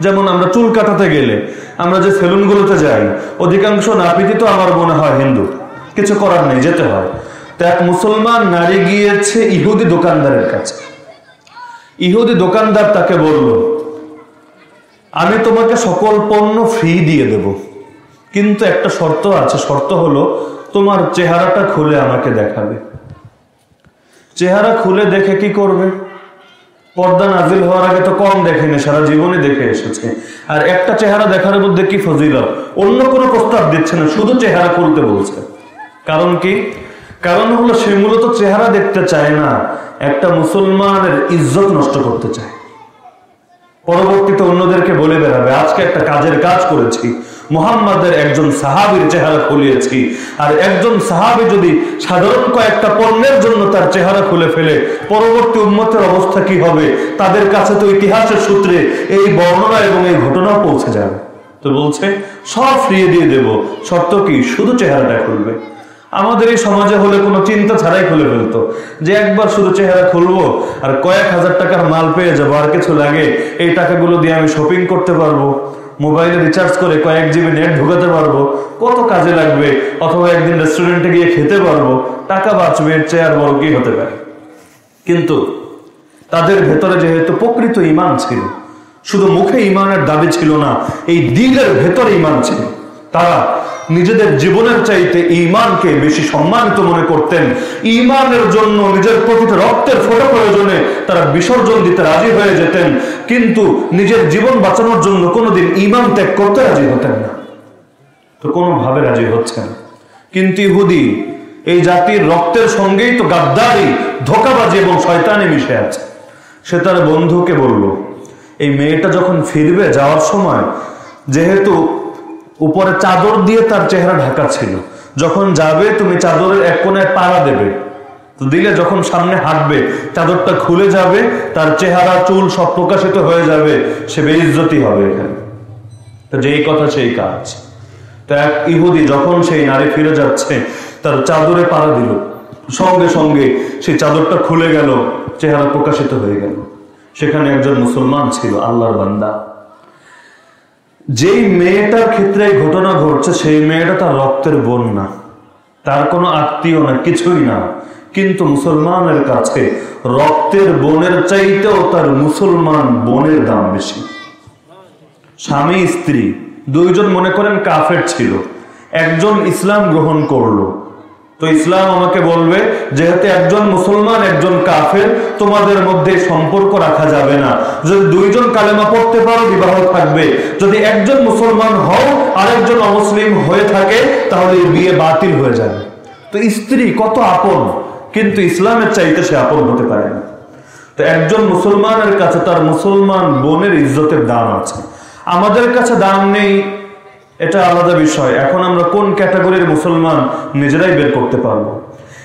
যেমন আমরা চুল কাটাতে গেলে, আমরা যে সেলুনগুলোতে যাই, অধিকাংশ নাপিতি তো আমার মনে হয় হিন্দু। কিছু করার নেই, যেতে হয়। তো এক মুসলমান নারী গিয়েছে ইহুদি দোকানদারের কাছে। ইহুদি দোকানদার তাকে বলল, আমি তোমাকে সকল পণ্য ফ্রি দিয়ে দেব। কিন্তু একটা শর্ত আছে। শর্ত হলো, তোমার চেহারাটা খুলে আমাকে দেখাবে। চেহারা খুলে দেখে কি করবে? পর্দা নাজিল হওয়ার আগে তো কম দেখেনি, সারা জীবনে দেখে এসেছে। আর একটা চেহারা দেখার মধ্যে কি ফজিলত? অন্য কোনো প্রস্তাব দিচ্ছে না, শুধু চেহারা খুলতে বলছে। কারণ কি? কারণ হলো সে মূলত চেহারা দেখতে চায় না, একটা মুসলমানের ইজ্জত নষ্ট করতে চায়। পরবর্তীতে অন্যদেরকে বলে বেড়াবে, আজকে একটা কাজের কাজ করেছি মুহাম্মাদের একজন সাহাবির চেহারা খুলিয়েছি। আর একজন সাহাবি যদি সাধারণ কয়েকটা পণ্যের জন্য তার চেহারা খুলে ফেলে, পরবর্তী উন্মতের অবস্থা কি হবে? তাদের কাছে তো ইতিহাসের সূত্রে এই বর্ণনা এবং এই ঘটনাও পৌঁছে যাবে। তো বলছে, সব ফিরিয়ে দিয়ে দেব। শর্ত কি? শুধু চেহারাটা খুলবে। আমাদের এই সমাজে হলে কোনো চিন্তা ছাড়াই খুলে ফেলতো। যে একবার শুধু চেহারা খুলবো আর কয়েক হাজার টাকার মাল পেয়ে যাব, আর কিছু লাগে, এই টাকাগুলো দিয়ে আমি শপিং করতে পারব। মোবাইলে রিচার্জ করে কয়েক জিবি নেট ঢুকাতে পারব, কত কাজে লাগবে? অথবা একদিন রেস্টুরেন্টে গিয়ে খেতে পারব, টাকা বাঁচবে, এর চেয়ে আর বড় কি হতে পারে? কিন্তু তাদের ভেতরে যেহেতু প্রকৃত ইমান ছিল, শুধু মুখে ইমানের দাবি ছিল না, এই দিলের ভেতরে ইমান ছিল, তারা নিজেদের জীবনের চাইতে ইমানকে বেশি সম্মানিত মনে করতেন। ইমানের জন্য নিজের প্রকৃত রক্তের ফোটা প্রয়োজনে তারা বিসর্জন দিতে রাজি হয়ে যেতেন। কিন্তু নিজের জীবন বাঁচানোর জন্য কোনোদিন ইমান ত্যাগ করতে রাজি হতেন না। তো কোনোভাবে রাজি হচ্ছে না। কিন্তু ইহুদি, এই জাতির রক্তের সঙ্গেই তো গাদ্দারি, ধোকাবাজি এবং শয়তানে মিশে আছে। সে তার বন্ধুকে বলল, এই মেয়েটা যখন ফিরবে যাওয়ার সময়, যেহেতু উপরে চাদর দিয়ে তার চেহারা ঢাকা ছিল। যখন যাবে, তুমি চাদরের এক কোনায় পাড়া দেবে। দিলে যখন সামনে হাঁটবে, চাদরটা খুলে যাবে, তার চেহারা, চুল সব প্রকাশিত হয়ে যাবে, সে বেইজ্জতি হবে এখানে। তো যেই কথা, সেই কাজ। তো এক ইহুদি যখন সেই নারী ফিরে যাচ্ছে, তার চাদরে পাড়া দিল। সঙ্গে সঙ্গে সেই চাদরটা খুলে গেল, চেহারা প্রকাশিত হয়ে গেল। সেখানে একজন মুসলমান ছিল, আল্লাহর বান্দা। যেই মেয়েটার ক্ষেত্রে এই ঘটনা ঘটছে, সেই মেয়েটা তার রক্তের বোন না। তার কোনো আত্মীয় না, কিছুই না। কিন্তু মুসলমানের কাছে রক্তের বোনের চাইতেও তার মুসলমান বোনের দাম বেশি। স্বামী, স্ত্রী, দুইজন মনে করেন কাফের ছিল। একজন ইসলাম গ্রহণ করল তো ইসলাম আমাকে বলবে, যেহেতু একজন মুসলমান, একজন কাফের, তোমাদের মধ্যে সম্পর্ক রাখা যাবে না। যদি দুইজন কালেমা পড়তে পারো, বিবাহ থাকবে। যদি একজন মুসলমান হও, আরেকজন অমুসলিম হয়ে থাকে, তাহলে বিয়ে বাতিল হয়ে যাবে। তো স্ত্রী, কত আপন? কিন্তু ইসলামের চাইতে সে আপন হতে পারে না। তো একজন মুসলমানের কাছে তার মুসলমান বোনের ইজ্জতের দাম আছে। আমাদের কাছে দাম নেই। এটা আলাদা বিষয়। এখন আমরা কোন ক্যাটাগরির মুসলমান নিজেরাই বের করতে পারব?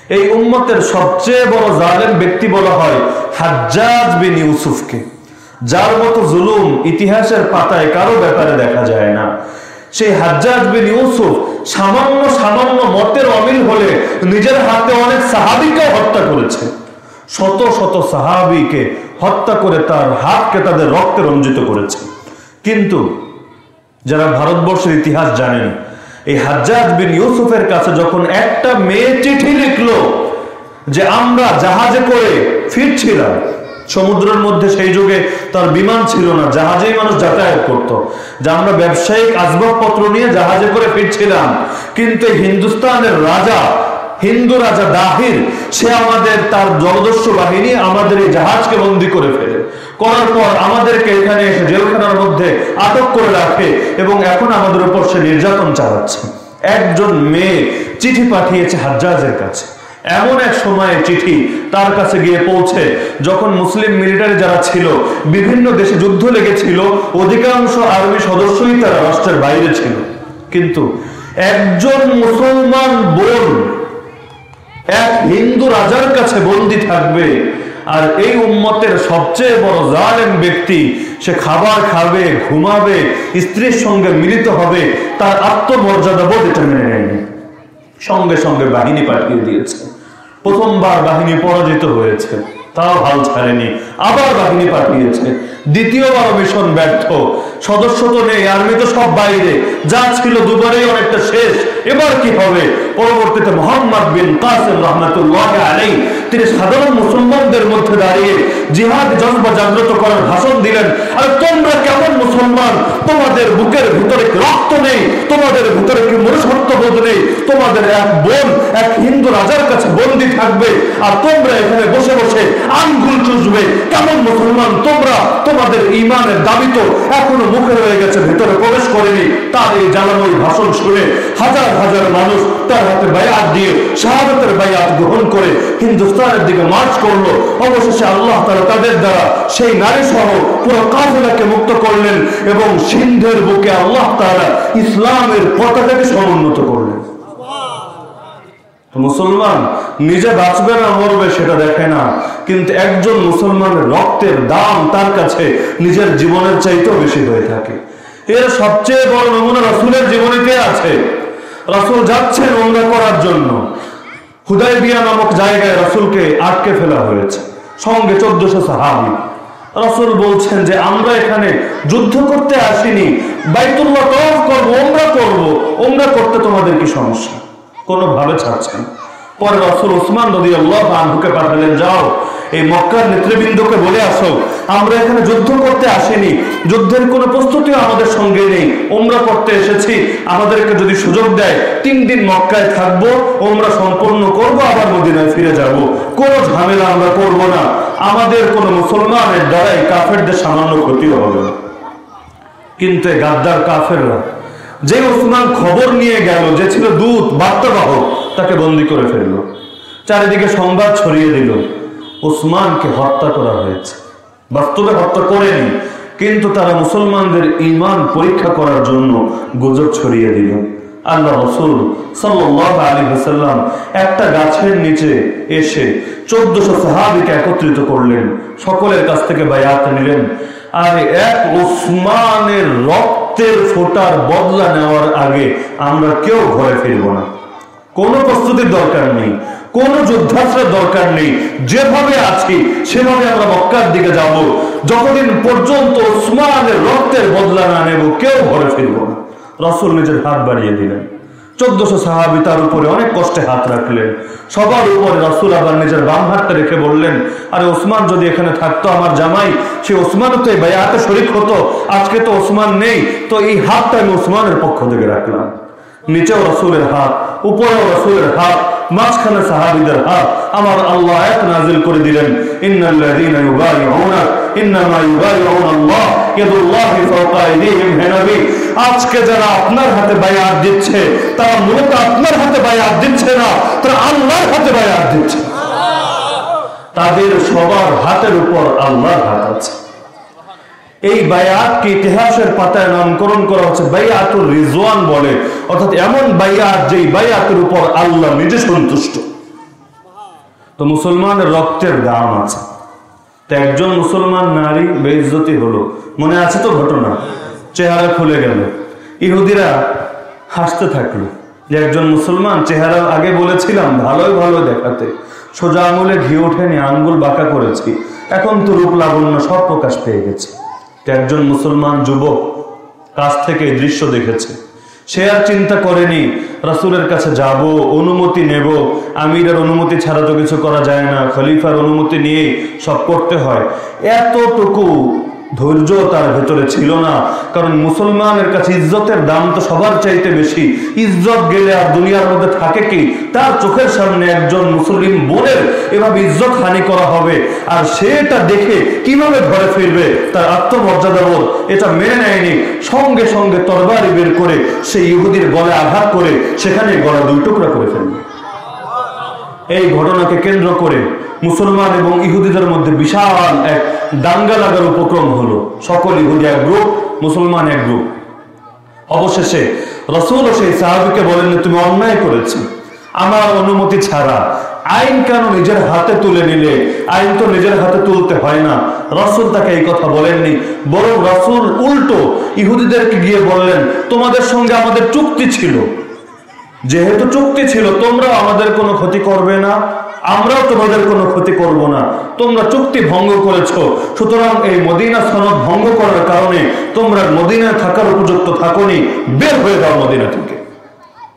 এই উম্মতের সবচেয়ে বড় জালেম ব্যক্তি বলা হয় হাজ্জাজ বিন ইউসুফকে। যার মতো জুলুম ইতিহাসের পাতায় কারও ব্যাপারে দেখা যায় না। সেই হাজ্জাজ বিন ইউসুফ সামান্য সামান্য মতের অমিল হলে নিজের হাতে অনেক সাহাবিকে হত্যা করেছে। শত শত সাহাবিকে হত্যা করে তার হাতকে তাদের রক্তে রঞ্জিত করেছে। কিন্তু যারা ভারতবর্ষের ইতিহাস জানেন। এই হাজ্জাজ বিন ইউসুফের কাছে যখন একটা মেয়ে চিঠি লিখলো যে আমরা জাহাজে করে ফিরছিলাম, সমুদ্রের মধ্যে সেই যুগে তার বিমান ছিল না, জাহাজেই মানুষ যাতায়াত করত। যে আমরা ব্যবসায়িক আসবাবপত্র নিয়ে জাহাজে করে ফিরছিলাম, কিন্তু হিন্দুস্তানের রাজা, হিন্দু রাজা দাহির, সে আমাদের তার জলদস্যু বাহিনী আমাদের এই জাহাজকে বন্দী করে ফেলে করার পর আমাদেরকে এখানে এসে জেলখানার মধ্যে আটক করে রাখে এবং এখন আমাদের উপর সে নির্যাতন চালাচ্ছে। একজন মেয়ে চিঠি পাঠিয়েছে হাজ্জাজের কাছে। এমন এক সময়ে চিঠি তার কাছে গিয়ে পৌঁছে যখন মুসলিম মিলিটারি যারা ছিল, বিভিন্ন দেশে যুদ্ধ লেগেছিল, অধিকাংশ আর্মি সদস্যই তারা রাষ্ট্রের বাইরে ছিল। কিন্তু একজন মুসলমান বোন, এক হিন্দু রাজার কাছে বন্দি থাকবে আর এই উম্মতের সবচেয়ে বড় জালেম ব্যক্তি, সে খাবার খাবে, ঘুমাবে, স্ত্রীর সঙ্গে মিলিত হবে, তার আত্মমর্যাদা বোধ এটা মেনে নেয়নি। সঙ্গে সঙ্গে বাহিনী পাঠিয়ে দিয়েছে। প্রথমবার বাহিনী পরাজিত হয়েছে, তাও হাল ছাড়েনি। আবার বাহিনী পাঠিয়েছে। দ্বিতীয়বার মিশন ব্যর্থ। সদস্য তো নেই আর্মি তো সব বাইরে। যা ছিল দুবারেই অনেকটা শেষ। এবার কি হবে? পরবর্তীতে মোহাম্মদ বিন কাসেম রহমতুল্লাহ আলাই তিনি সাধারণ মুসলমানদের মধ্যে দাঁড়িয়ে জিহাদ জন্ম জাগ্রত করার ভাষণ দিলেন, আর তোমরা কেমন মুসলমান? তোমাদের বুকের ভিতরে রক্ত নেই? তোমাদের ভিতরে কি মনুষ্যত্ব বোধ নেই? তোমাদের এক বোন, এক হিন্দু রাজার কাছে বন্দি থাকবে, আর তোমরা এখানে বসে বসে আঙ্গুল চুষবে। কেমন মুসলমান তোমরা? তোমাদের ইমানের দাবি তো এখনও মুখে রয়ে গেছে, ভিতরে প্রবেশ করেনি। তার এই জ্বালানোর ভাষণ শুনে হাজার হাজার মানুষ তার হাতে বায়াত দিয়ে শাহাদতের বায়াত গ্রহণ করে হিন্দুস্তানের দিকে মার্চ করল। অবশেষে আল্লাহ তারা তাদের দ্বারা সেই নারী সহ পুরো কাফেলাকে মুক্ত করলেন এবং সিন্ধের বুকে আল্লাহ তারা ইসলামের পতাকাকে সমুন্নত করলেন। মুসলমান নিজে বাঁচবে না, মরবে সেটা দেখে না। কিন্তু একজন মুসলমানের রক্তের দাম তার কাছে নিজের জীবনের চাইতেও বেশি হয়ে থাকে। এর সবচেয়ে বড় নমুনা রাসুলের জীবনীতে আছে? রাসুল যাচ্ছেন ওমরা করার জন্য। হুদাই বিয়া নামক জায়গায় রাসুলকে আটকে ফেলা হয়েছে। সঙ্গে চোদ্দশো সাহাবি। রাসুল বলছেন যে, আমরা এখানে যুদ্ধ করতে আসিনি। বাইতুল্লাহ তরফ করব ওমরা করব। ওমরা করতে তোমাদের কি সমস্যা? কোনোভাবে ছাড়ছেন পরে রসুল ওসমান নদী আল্লাহ আনহুকে পাঠালেন, যাও, এই মক্কার নেতৃবৃন্দকে বলে আসো, আমরা এখানে যুদ্ধ করতে আসিনি, যুদ্ধের কোনো প্রস্তুতিও আমাদের সঙ্গে নেই ওমরা করতে এসেছি, আমাদেরকে যদি সুযোগ দেয়, তিন দিন মক্কায় থাকব ওমরা সম্পন্ন করব, আবার মদিনায় ফিরে যাব, কোনো ঝামেলা আমরা করব না, আমাদের কোনো মুসলমানের দ্বারাই কাফেরদের সামান্য ক্ষতি হবে কিন্তু গাদ্দার কাফেররা যে ওসমান খবর নিয়ে গেল, যে ছিল দূত, বার্তাবাহক, তাকে বন্দি করে ফেলল। চারিদিকে সংবাদ ছড়িয়ে দিল, ওসমানকে হত্যা করা হয়েছে। বাস্তবে হত্যা করেনি, কিন্তু তারা মুসলমানদের ইমান পরীক্ষা করার জন্য গুজব ছড়িয়ে দিল। আল্লাহ রসুল সাল্লাহ আলী হাসাল্লাম একটা গাছের নিচে এসে চোদ্দশো সাহাবিকে একত্রিত করলেন। সকলের কাছ থেকে বায়াত নিলেন। আর এক ওসমানের রক্তের ফোটার বদলা নেওয়ার আগে আমরা কেউ ঘরে ফিরব না। কোনো প্রস্তুতির দরকার নেই, কোনো যুদ্ধাস্ত্রের দরকার নেই। যেভাবে আছি, সেভাবে আমরা মক্কার দিকে যাব। যতদিন পর্যন্ত ওসমানের রক্তের বদলা না নেব, কেউ ঘরে ফিরব না। রসুল নিজের হাত বাড়িয়ে দিলেন। চোদ্দশো সাহাবি তার উপরে অনেক কষ্টে হাত রাখলেন। সবার উপরে রসুল আবার নিজের বাম হাতটা রেখে বললেন, আরে ওসমান যদি এখানে থাকতো আমার জামাই, সে ওসমানও তো এই বায়াতে শরিক হতো, আজকে তো ওসমান নেই, তো এই হাতটা আমি ওসমানের পক্ষ থেকে রাখলাম। নিচেও রসুলের হাত, উপরেও রসুলের হাত, মাঝখানে সাহাবিদের হাত। আমার আল্লাহ এক নাজিল করে দিলেন ইন্নাল্লাযীনা ইউবাইউনা, ইন্নামা ইউবাইউনা আল্লাহ। আজকে যারা আপনার হাতে বায়াত দিচ্ছে, তারা মূলত আপনার হাতে বায়াত দিচ্ছে না, তারা আল্লাহর হাতে বায়াত দিচ্ছে। তাদের সবার হাতের উপর আল্লাহর হাত আছে। এই বায়াতকে ইতিহাসের পাতায় নামকরণ করা হচ্ছে? রিজওয়ান বলে। অর্থাৎ এমন বাইয়াত যেই বাইয়াতের উপর আল্লাহ নিজে সন্তুষ্ট। তো মুসলমানের রক্তের দাম আছে। তো একজন মুসলমান নারী বেইজ্জতি হলো। মনে আছে তো ঘটনা? চেহারা খুলে গেল। ইহুদিরা হাসতে থাকল যে একজন মুসলমান চেহারা আগে বলেছিলাম, ভালোই ভালো দেখাতে। সোজা আঙুলে ঘি ওঠেনি আঙ্গুল বাঁকা করেছি। এখন তো রূপ লাবণ্য সব প্রকাশ পেয়ে গেছে। একজন মুসলমান যুবক কাছ থেকে দৃশ্য দেখেছে। সে আর চিন্তা করেনি, রাসুলের কাছে যাব, অনুমতি নেব, আমিরের অনুমতি ছাড়া তো কিছু করা যায় না, খলিফার অনুমতি নিয়ে সব করতে হয়। এতটুকু ধৈর্য তার ভেতরে ছিল না। কারণ মুসলমানের কাছে ইজ্জতের দাম তো সবার চাইতে বেশি। ইজ্জত গেলে আর দুনিয়ার মধ্যে থাকে কি? তার চোখের সামনে একজন মুসলিম বোনের এভাবে ইজ্জত হানি করা হবে। আর সেটা দেখে কীভাবে ঘরে ফিরবে? তার আত্মমর্যাদা বোধ, এটা মেনে নেয়নি। সঙ্গে সঙ্গে তরবারি বের করে সেই ইহুদির গলে আঘাত করে সেখানে গলা দুই টুকরা করে ফেলবে। এই ঘটনাকে কেন্দ্র করে মুসলমান এবং ইহুদিদের মধ্যে বিশাল এক দাঙ্গা লাগার উপক্রম হলো। সকল ইহুদি এক গ্রুপ, মুসলমান এক গ্রুপ। অবশেষে রসুল সেই সাহাবিকে বলেন তুমি অন্যায় করেছ। আমার অনুমতি ছাড়া আইন কেন নিজের হাতে তুলে নিলে? আইন তো নিজের হাতে তুলতে হয় না। রসুল তাকে এই কথা বলেননি। বরং রসুল উল্টো ইহুদিদেরকে গিয়ে বললেন, তোমাদের সঙ্গে আমাদের চুক্তি ছিল। যেহেতু চুক্তি ছিল তোমরা আমাদের কোনো ক্ষতি করবে না, আমরাও তোমাদের কোনো ক্ষতি করব না। তোমরা চুক্তি ভঙ্গ করেছ, সুতরাং এই মদিনা সনদ ভঙ্গ করার কারণে তোমরা মদিনায় থাকার উপযুক্ত থাকনি, বের হয়ে যাও মদিনা থেকে।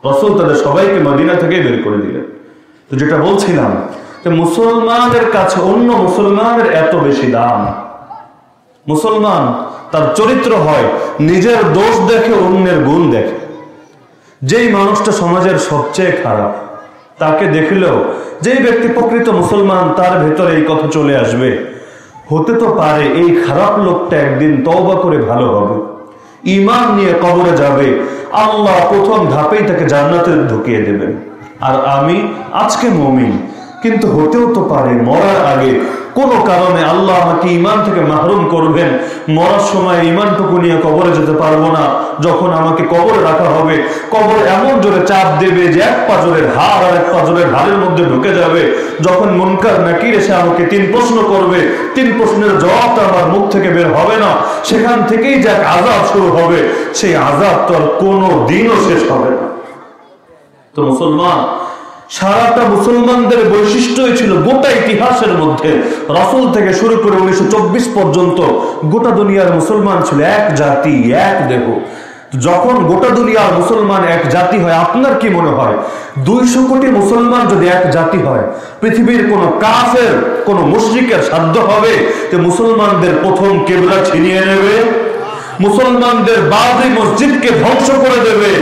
রসুল তাদের সবাইকে মদিনা থেকে বের করে দিলেন। তো যেটা বলছিলাম, যে মুসলমানের কাছে অন্য মুসলমানের এত বেশি দাম। মুসলমান তার চরিত্র হয়, নিজের দোষ দেখে অন্যের গুণ দেখে। যেই মানুষটা সমাজের সবচেয়ে খারাপ, তাকে দেখলেও যেই ব্যক্তি প্রকৃত মুসলমান, তার ভেতরে এই কথা চলে আসবে। হতে তো পারে এই খারাপ লোকটা একদিন তওবা করে ভালো হবে। ইমান নিয়ে কবরে যাবে, আল্লাহ প্রথম ধাপেই তাকে জান্নাতে ঢুকিয়ে দেবেন। আর আমি আজকে মমিন, কিন্তু হতেও তো পারে মরার আগে কোনো কারণে আল্লাহ আমাকে ইমান থেকে মাহরুম করবেন, মরার সময় ইমানটুকু নিয়ে কবরে যেতে পারব না। যখন আমাকে কবরে রাখা হবে, কবর এমন জোরে চাপ দেবে যে এক পাজরের হাড় আর এক পাজরের হাড়ের মধ্যে ঢুকে যাবে। যখন মনকার নাকির এসে আমাকে তিন প্রশ্ন করবে, তিন প্রশ্নের জবাবটা আমার মুখ থেকে বের হবে না। সেখান থেকেই যাক আজাদ শুরু হবে, সেই আজাদ তো আর কোনো দিনও শেষ হবে না। তো মুসলমান সারাটা মুসলমানদের বৈশিষ্ট্যই ছিল গোটা ইতিহাসের মধ্যে। রাসুল থেকে শুরু করে উনিশশো পর্যন্ত গোটা দুনিয়ার মুসলমান ছিল এক জাতি, এক দেহ। যখন গোটা দুনিয়ার মুসলমান এক জাতি হয়, আপনার কি মনে হয়? দুইশো কোটি মুসলমান যদি এক জাতি হয়, পৃথিবীর কোন কাফের, কোন মুশ্রিকের সাধ্য হবে যে মুসলমানদের প্রথম কেবলা ছিনিয়ে নেবে? মুসলমানদের বাবরি মসজিদকে ধ্বংস করে দেবে?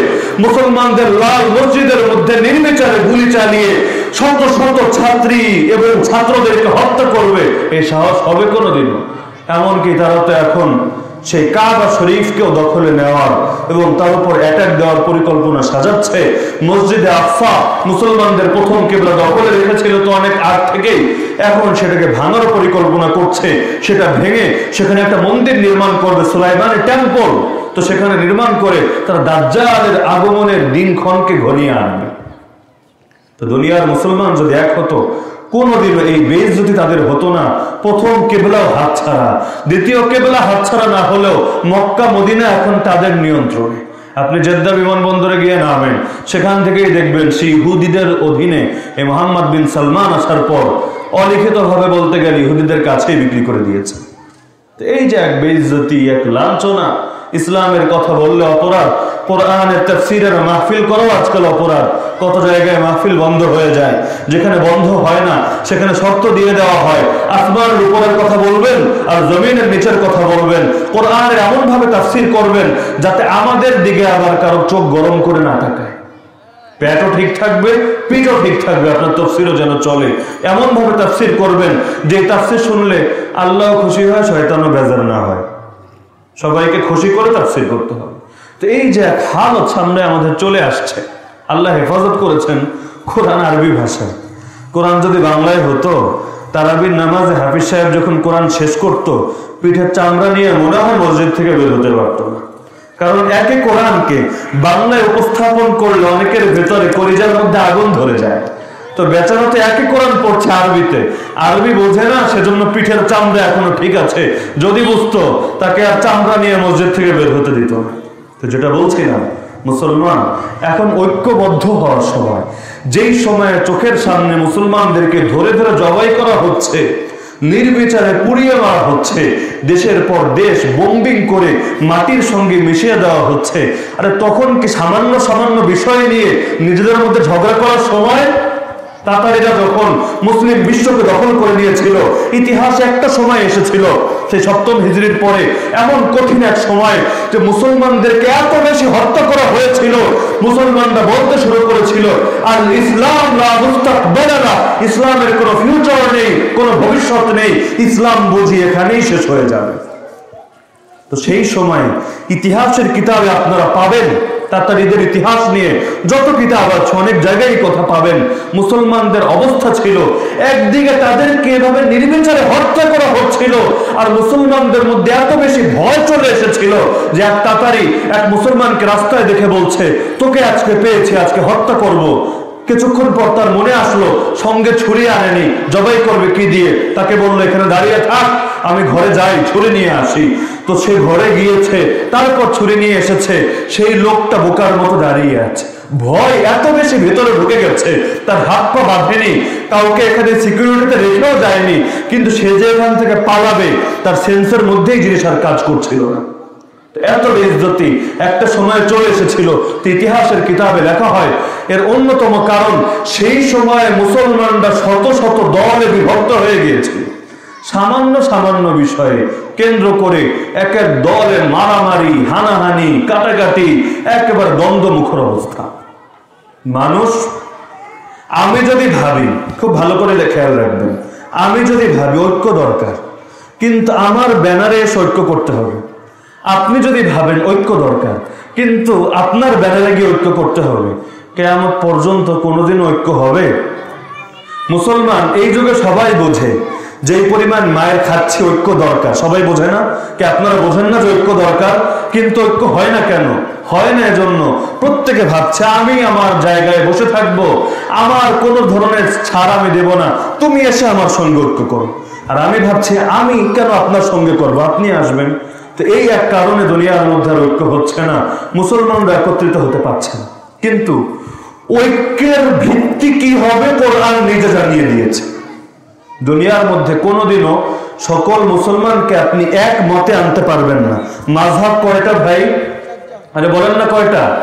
মুসলমানদের লাল মসজিদের মধ্যে নির্বিচারে গুলি চালিয়ে শত শত ছাত্রী এবং ছাত্রদেরকে হত্যা করবে। এই সাহস হবে কোনোদিনও। এমনকি তারা তো এখন সেই কাবা শরীফকেও দখলে নেওয়ার এবং তার উপর অ্যাটাক দেওয়ার পরিকল্পনা সাজাচ্ছে। মসজিদে আফা মুসলমানদের প্রথম কেবলা দখলে রেখেছিল তো অনেক আগ থেকেই। এখন সেটাকে ভাঙার পরিকল্পনা করছে, সেটা ভেঙে সেখানে একটা মন্দির নির্মাণ করবে সুলাইমানের টেম্পল তো সেখানে নির্মাণ করে তারা দাজ্জালের আগমনের দিনক্ষণকে ঘনিয়ে আনবে। তো দুনিয়ার মুসলমান যদি এক হতো, কোনোদিনও এই বেশ যদি তাদের হতো না, প্রথম কেবলাও হাত ছাড়া, দ্বিতীয় কেবলা হাত ছাড়া না হলেও মক্কা, মদিনা এখন তাদের নিয়ন্ত্রণে। আপনি জেদ্দা বিমানবন্দরে গিয়ে নামেন, সেখান থেকেই দেখবেন সেই ইহুদিদের অধীনে এই মোহাম্মদ বিন সালমান আসার পর অলিখিত ভাবে বলতে গেলে ইহুদিদের কাছেই বিক্রি করে দিয়েছে। এই যে এক বেইজ্জতি এক লাঞ্ছনা ইসলামের কথা বললে অপরাধ, কোরআনের তফসিরের মাহফিল করাও আজকাল অপরাধ। কত জায়গায় মাহফিল বন্ধ হয়ে যায়, যেখানে বন্ধ হয় না, সেখানে শর্ত দিয়ে দেওয়া হয়। আসমানের উপরের কথা বলবেন আর জমিনের নিচের কথা বলবেন। কোরআনের এমন ভাবে তাফসির করবেন যাতে আমাদের দিকে আবার কারও চোখ গরম করে না তাকায়। পেটও ঠিক থাকবে, পিঠও ঠিক থাকবে, আপনার তফসিরও যেন চলে। এমন ভাবে তাফসির করবেন, যে তাফসির শুনলে আল্লাহ খুশি হয়, শয়তানও বেজার না হয়। সবাইকে খুশি করে তাফসির করতে হবে। তো এই যে এক হালত সামনে আমাদের চলে আসছে, আল্লাহ হেফাজত করেছেন কোরআন আরবি ভাষায়। কোরআন যদি বাংলায় হতো, তারাবির নামাজে হাফিজ সাহেব যখন কোরআন শেষ করত, পিঠের চামড়া নিয়ে মনে হয় মসজিদ থেকে বের হতে পারতো না। কারণ একে কোরআনকে বাংলায় উপস্থাপন করলে অনেকের ভেতরে কলিজার মধ্যে আগুন ধরে যায়। তো বেচারা তো একই কোরআন পড়ছে আরবিতে। আরবি বোঝে না, সেজন্য পিঠের চামড়া এখনও ঠিক আছে। যদি বুঝতো, তাকে আর চামড়া নিয়ে মসজিদ থেকে বের হতে দিত। তো যেটা বলছিলাম, মুসলমান, এখন ঐক্যবদ্ধ হওয়ার সময়। যেই সময়ে চোখের সামনে মুসলমানদেরকে ধরে ধরে জবাই করা হচ্ছে, নির্বিচারে পুড়িয়ে মারা হচ্ছে, দেশের পর দেশ বোম্বিং করে মাটির সঙ্গে মিশিয়ে দেওয়া হচ্ছে, আরে তখন কি সামান্য সামান্য বিষয় নিয়ে নিজেদের মধ্যে ঝগড়া করার সময় তাতারিরা যখন মুসলিম বিশ্বকে দখল করে নিয়েছিল, ইতিহাসে একটা সময় এসেছিল, সেই সপ্তম হিজড়ির পরে এমন কঠিন এক সময় যে মুসলমানদেরকে এত বেশি হত্যা করা হয়েছিল, মুসলমানরা বলতে শুরু করেছিল আর ইসলাম না ইসলামের কোনো ফিউচার নেই, কোনো ভবিষ্যৎ নেই, ইসলাম বুঝি এখানেই শেষ হয়ে যাবে। তো সেই সময় ইতিহাসের কিতাবে আপনারা পাবেন তাতারিদের ইতিহাস নিয়ে যত কিতাব আছে, অনেক জায়গায় কথা পাবেন মুসলমানদের অবস্থা ছিল, একদিকে তাদেরকে এভাবে নির্বিচারে হত্যা করা হচ্ছিল, আর মুসলমানদের মধ্যে এত বেশি ভয় চলে এসেছিল যে এক তাতারি এক মুসলমানকে রাস্তায় দেখে বলছে, তোকে আজকে পেয়েছে, আজকে হত্যা করব। কিছুক্ষণ পর তার মনে আসলো, সঙ্গে ছুরি আনেনি। জবাই করবে কি দিয়ে? তাকে বলল, এখানে দাঁড়িয়ে থাক, আমি ঘরে যাই, ছুরি নিয়ে আসি। তো সে ঘরে গিয়েছে, তারপর ছুরি নিয়ে এসেছে, সেই লোকটা বোকার মতো দাঁড়িয়ে আছে। ভয় এত বেশি ভেতরে ঢুকে গেছে, তার হাত পা বাঁধেনি, কাউকে এখানে সিকিউরিটিতে রেখেও যায়নি, কিন্তু সে যে এখান থেকে পালাবে, তার সেন্সের মধ্যেই জিনিস আর কাজ করছিল না। এত বেজ্জতি। একটা সময় চলে এসেছিল। ইতিহাসের কিতাবে লেখা হয়, এর অন্যতম কারণ সেই সময়ে মুসলমানরা শত শত দলে বিভক্ত হয়ে গিয়েছিল। সামান্য সামান্য বিষয়ে কেন্দ্র করে এক এক দলে মারামারি, হানাহানি, কাটাকাটি, একেবারে দ্বন্দ্বমুখর অবস্থা। মানুষ, আমি যদি ভাবি, খুব ভালো করে খেয়াল রাখবেন, আমি যদি ভাবি ঐক্য দরকার, কিন্তু আমার ব্যানারে এসে ঐক্য করতে হবে। আপনি যদি ভাবেন ঐক্য দরকার, কিন্তু আপনার ব্যানারে গিয়ে ঐক্য করতে হবে। কেমন পর্যন্ত কোনোদিন ঐক্য হবে? মুসলমান, এই যুগে সবাই বোঝে যেই পরিমাণ মায়ের খাচ্ছে ঐক্য দরকার। সবাই বোঝে না? কি আপনারা বোঝেন না যে ঐক্য দরকার? কিন্তু ঐক্য হয় না কেন? হয় না এজন্য প্রত্যেকে ভাবছে, আমি আমার জায়গায় বসে থাকব, আমার কোনো ধরনের ছাড় আমি দেব না, তুমি এসে আমার সঙ্গে ঐক্য করো। আর আমি ভাবছি, আমি কেন আপনার সঙ্গে করব? আপনি আসবেন। তো এই এক কারণে দুনিয়ার মধ্যে ঐক্য হচ্ছে না। মুসলমানরা একত্রিত হতে পারছে না। কিন্তু ঐক্যের ভিত্তি কি হবে কোরআন নিজে জানিয়ে দিয়েছে। দুনিয়ার মধ্যে কোনোদিনও সকল মুসলমানকে আপনি এক মতে আনতে পারবেন না। মাঝহাব কয়টা ভাই? আরে বলেন না কয়টা?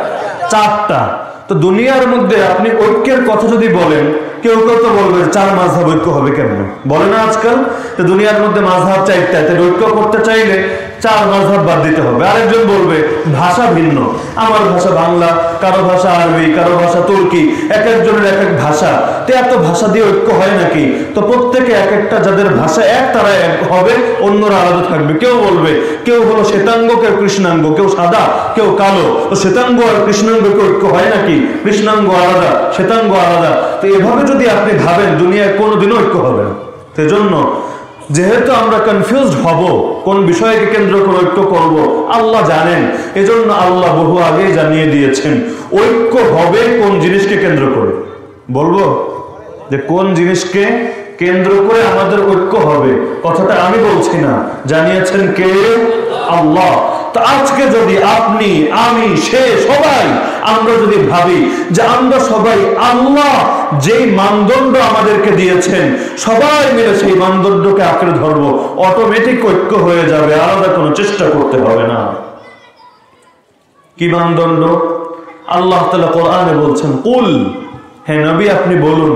চারটা। তো দুনিয়ার মধ্যে আপনি ঐক্যের কথা যদি বলেন, কেউ কেউ তো বলবে চার মাঝহাব ঐক্য হবে কেমন? বলে না আজকাল? তো দুনিয়ার মধ্যে মাঝহাব চাইতে ঐক্য করতে চাইলে চার মাঝহাব বাদ দিতে হবে। আরেকজন বলবে, ভাষা ভিন্ন। আমার ভাষা বাংলা, কারও ভাষা আরবি, কারও ভাষা তুর্কি, এক একজনের এক এক ভাষা। তো এত ভাষা দিয়ে ঐক্য হয় নাকি? তো প্রত্যেকে এক একটা যাদের ভাষা এক, তারা এক হবে, অন্যরা আলাদা থাকবে। কেউ বলবে, কেউ হলো শ্বেতাঙ্গ, কেউ কৃষ্ণাঙ্গ, কেউ সাদা, কেউ কালো। তো শ্বেতাঙ্গ আর কৃষ্ণাঙ্গকে ঐক্য হয় নাকি? কৃষ্ণাঙ্গ আলাদা, শ্বেতাঙ্গ আলাদা। তো এভাবে যদি আপনি ভাবেন, দুনিয়ায় কোনোদিনও ঐক্য হবে না। সেজন্য যেহেতু আমরা কনফিউজড হব, কোন বিষয়কে কেন্দ্র করে ঐক্য করব, আল্লাহ জানেন। এজন্য আল্লাহ বহু আগেই জানিয়ে দিয়েছেন, ঐক্য হবে কোন জিনিসকে কেন্দ্র করে। বলব যে কোন জিনিসকে কেন্দ্র করে আমাদের ঐক্য হবে, কথাটা আমি বলছি না, জানিয়েছেন কে? আল্লাহ। তো আজকে যদি আপনি, আমি, সে, সবাই আমরা যদি ভাবি যে আমরা সবাই আল্লাহ, যেই মানদণ্ড আমাদেরকে দিয়েছেন, সবাই মিলে সেই মানদণ্ডকে আঁকড়ে ধরবো অটোমেটিক ঐক্য হয়ে যাবে, আলাদা কোনো চেষ্টা করতে হবে না। কি মানদণ্ড? আল্লাহ তালা কোরআনে বলছেন, কুল, হে নবী, আপনি বলুন,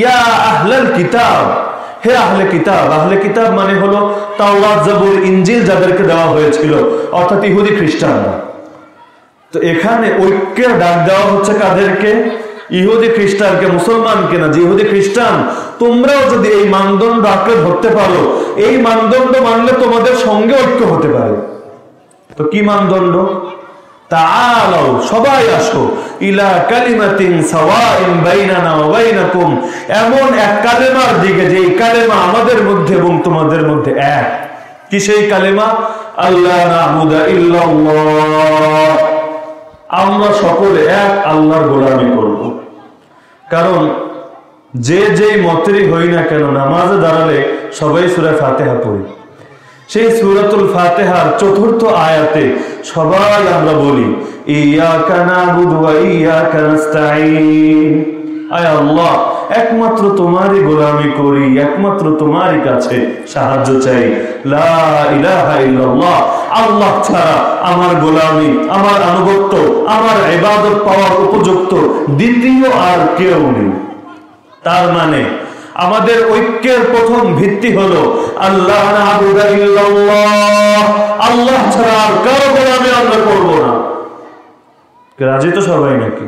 ইয়া আহলাল কিতাব, হে আহলে কিতাব আহলে কিতাব মানে হলো তাওরাত, জাবুর, ইনজিল যাদেরকে দেওয়া হয়েছিল, অর্থাৎ ইহুদি খ্রিস্টানরা। তো এখানে ঐক্যের ডাক দেওয়া হচ্ছে কাদেরকে? ইহুদি খ্রিস্টানকে, মুসলমানকে না, যে ইহুদি খ্রিস্টান, তোমরাও যদি এই মানদণ্ড আঁকড়ে ধরতে পারো, এই মানদণ্ড মানলে তোমাদের সঙ্গে ঐক্য হতে পারে। তো কি মানদণ্ড? সবাই আসো। ইলা কালিমাতিন সাওয়াইন বাইনানা ওয়া বাইনাকুম, এমন এক কালেমার দিকে যে কালেমা আমাদের মধ্যে এবং তোমাদের মধ্যে এক। কি সেই কালেমা? আল্লাহ না'বুদা ইল্লাল্লাহ। আমরা সকলে এক আল্লাহর গোলামি করব। কারণ যে যেই মতেরই হই না কেন, নামাজে দাঁড়ালে সবাই সুরা ফাতেহা পড়ি। সেই সুরাতুল ফাতেহার চতুর্থ আয়াতে সবাই আমরা বলি, ইয়া কানা বুধুয়া ইয়া নাস্তাঈন আয় আল্লাহ একমাত্র তোমারই গোলামি করি, একমাত্র তোমারই কাছে সাহায্য চাই। আল্লাহ ছাড়া আমার গোলামি, আমার আনুগত্য, আমার ইবাদত পাওয়ার উপযুক্ত দ্বিতীয় আর কেউ নেই। তার মানে আমাদের ঐক্যের প্রথম ভিত্তি হলো আল্লাহ আল্লাহ ছাড়া আর কারও গোলামি আমরা করব না। রাজি তো সবাই নাকি?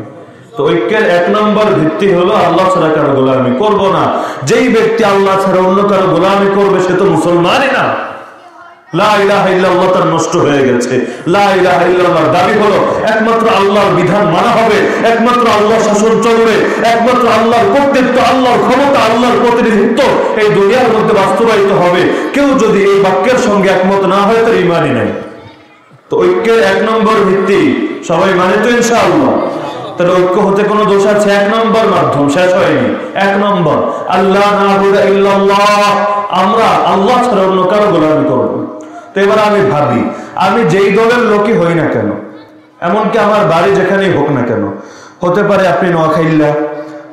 তো ঐক্যের এক নম্বর ভিত্তি হলো আল্লাহ ছাড়া কারও গোলামি করব না। যেই ব্যক্তি আল্লাহ ছাড়া অন্য কারও গোলামি করবে, সে তো মুসলমানই না। বাস্তবায়িত হবে। কেউ যদি এই বাক্যের সঙ্গে একমত না হয়, তার ইমানই নাই। তো ঐক্যের এক নম্বর ভিত্তি, সবাই মানে তো ইনশাআল্লাহ। তাহলে ঐক্য হতে কোনো দোষ আছে? এক নম্বর মাধ্যম, শেষ হয়নি। এক নম্বর, আল্লাহ আমরা আল্লাহ ছাড়া অন্য কারও গোলামি করব তো এবার আমি ভাবি, আমি যেই দলের লোকই হই না কেন, এমনকি আমার বাড়ি যেখানেই হোক না কেন, হতে পারে আপনি নোয়াখাইল্লা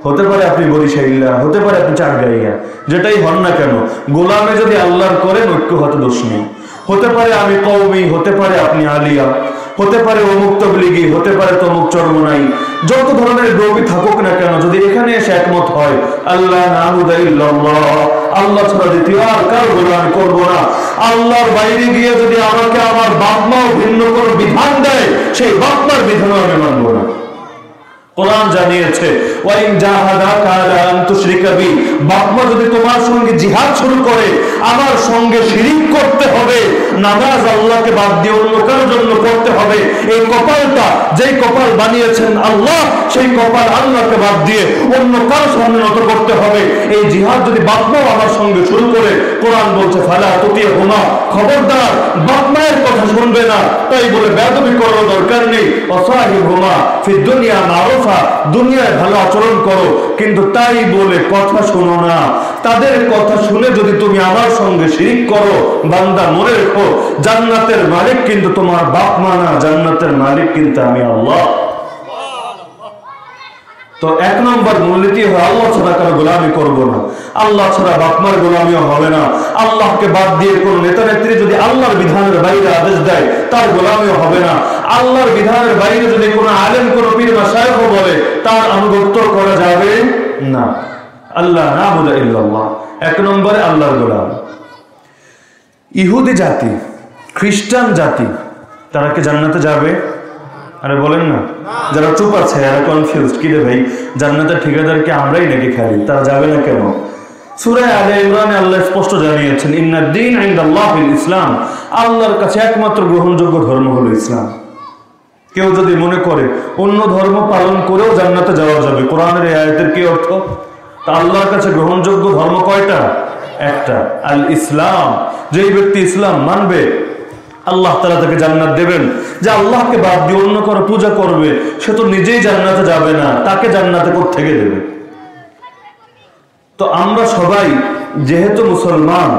হতে পারে আপনি বরিশাইল্লা হতে পারে আপনি চাকগাইয়া যেটাই হন না কেন, গোলামে যদি আল্লাহর করেন, ঐক্য হতে দোষ নেই। হতে পারে আমি কৌমি হতে পারে আপনি আলিয়া, হতে পারে অমুক তবলিগি, হতে পারে তমুক চরমনাই যত ধরনের রবি থাকুক না কেন, যদি এখানে এসে একমত হয়, আল্লাহ আল্লাহ ছাড়া দ্বিতীয় আর কার গোলান করব না। আল্লাহর বাইরে গিয়ে যদি আমাকে আমার বাপমাও ভিন্ন কোনো বিধান দেয়, সেই বাপমার বিধানও আমি মানবো না। কোরআন জানিয়েছে, ওয়াইন বাপমা যদি তোমার সঙ্গে জিহাদ শুরু করে, আমার সঙ্গে শিরিক করতে হবে, নামাজ আল্লাহকে বাদ দিয়ে অন্য কারোর জন্য করতে হবে। এই কপালটা, যেই কপাল বানিয়েছেন আল্লাহ, সেই কপাল আল্লাহকে বাদ দিয়ে অন্য কারও সামনে নত করতে হবে। এই জিহাদ যদি বাপমাও আমার সঙ্গে শুরু করে, কোরআন বলছে, ফালা তুতিয়ে হোমা খবরদার বাপমায়ের কথা শুনবে না। তাই বলে বেদবি দরকার নেই। দুনিয়া মারুফা, দুনিয়ায় ভালো আচরণ করো। কিন্তু তাই বলে কথা শোনো না। তাদের কথা শুনে যদি তুমি আমার সঙ্গে শিরিক করো, বান্দা মনে রেখো। জান্নাতের মালিক কিন্তু তোমার বাপ মা না। জান্নাতের মালিক কিন্তু আমি আল্লাহ। তো এক নম্বর মূলনীতি হয় আল্লাহ ছাড়া কারও গোলামি করব না। আল্লাহ ছাড়া বাপমার গোলামিও হবে না। আল্লাহকে বাদ দিয়ে কোন নেতা নেত্রী যদি আল্লাহর বিধানের বাইরে আদেশ দেয়, তার গোলামিও হবে না। আল্লাহর বিধানের বাইরে যদি কোনো আলেম, কোন পীর বা শায়খ বলে, তার আনুগত্য করা যাবে না। আল্লাহ না বুঝা ইল্লাল্লাহ। এক নম্বরে আল্লাহর গোলাম। ইহুদি জাতি, খ্রিস্টান জাতি, তারা কি জান্নাতে যাবে? আরে বলেন না। যারা চুপ আছে, এরা কনফিউজ কি রে ভাই? জান্নাতের ঠিকাদারকে আমরাই নাকি খাই তারা যাবে না কেন? সুরে আলে ইমরানে আল্লাহ স্পষ্ট জানিয়েছেন ইন্নাদ দিন ইনদাল্লাহিল ইসলাম। আল্লাহর কাছে একমাত্র গ্রহণযোগ্য ধর্ম হলো ইসলাম। কেউ যদি মনে করে অন্য ধর্ম পালন করেও জান্নাতে যাওয়া যাবে, কোরআনের আয়াতের কি অর্থ? তা আল্লাহর কাছে গ্রহণযোগ্য ধর্ম কয়টা? একটা আল ইসলাম যেই ব্যক্তি ইসলাম মানবে আল্লাহ তালা তাকে জান্নাত দেবেন। যে আল্লাহকে বাদ দিয়ে অন্য কারও পূজা করবে, সে তো নিজেই জান্নাতে যাবে না, তাকে জান্নাতে থেকে দেবে? তো আমরা সবাই যেহেতু মুসলমান,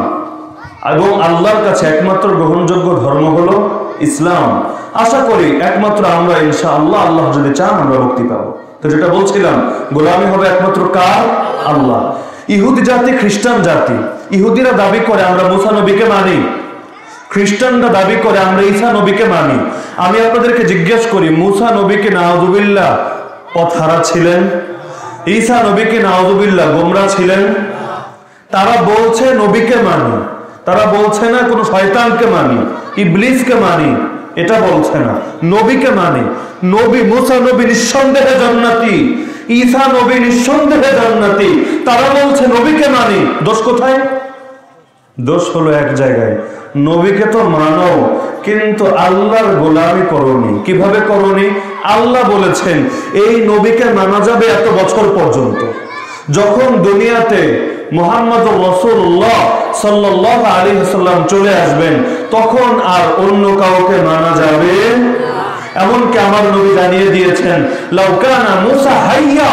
এবং আল্লাহর কাছে একমাত্র গ্রহণযোগ্য ধর্ম হলো ইসলাম, আশা করি একমাত্র আমরা ইনশা আল্লাহ আল্লাহ যদি চান আমরা মুক্তি পাবো। তো যেটা বলছিলাম, গোলামি হবে একমাত্র কার? আল্লাহ। ইহুদি জাতি, খ্রিস্টান জাতি। ইহুদিরা দাবি করে, আমরা মুসা নবীকে মানি। খ্রিস্টানরা দাবি করে, আমরা ঈসা নবীকে মানি। আমি আপনাদেরকে জিজ্ঞেস করি, মুসা নবীকে নাওজুবিল্লাহ পথ হারা ছিলেন? ঈসা নবীকে নাওজুবিল্লাহ গোমরা ছিলেন? তারা বলছে, নবীকে মানি। তারা বলছে, না, কোনো শয়তানকে মানি, ইবলিসকে মানি। এটা বলছে না, নবীকে মানি। নবী, মুসা নবী নিঃসন্দেহে জান্নাতি, ঈসা নবী নিঃসন্দেহে জান্নাতি। তারা বলছে, নবীকে মানি। দোষ কোথায়? দোষ হলো এক জায়গায়। নবীকে তো মানো, কিন্তু আল্লাহর গোলামি করনি। কীভাবে করনি? আল্লাহ বলেছেন, এই নবীকে মানা যাবে এত বছর পর্যন্ত। যখন দুনিয়াতে মোহাম্মদ রসুল্লাহ সাল্লাহ আলী সাল্লাম চলে আসবেন, তখন আর অন্য কাউকে মানা যাবে এমনকি আমার নবী জানিয়ে দিয়েছেন লাউকানা মুসা হাইয়া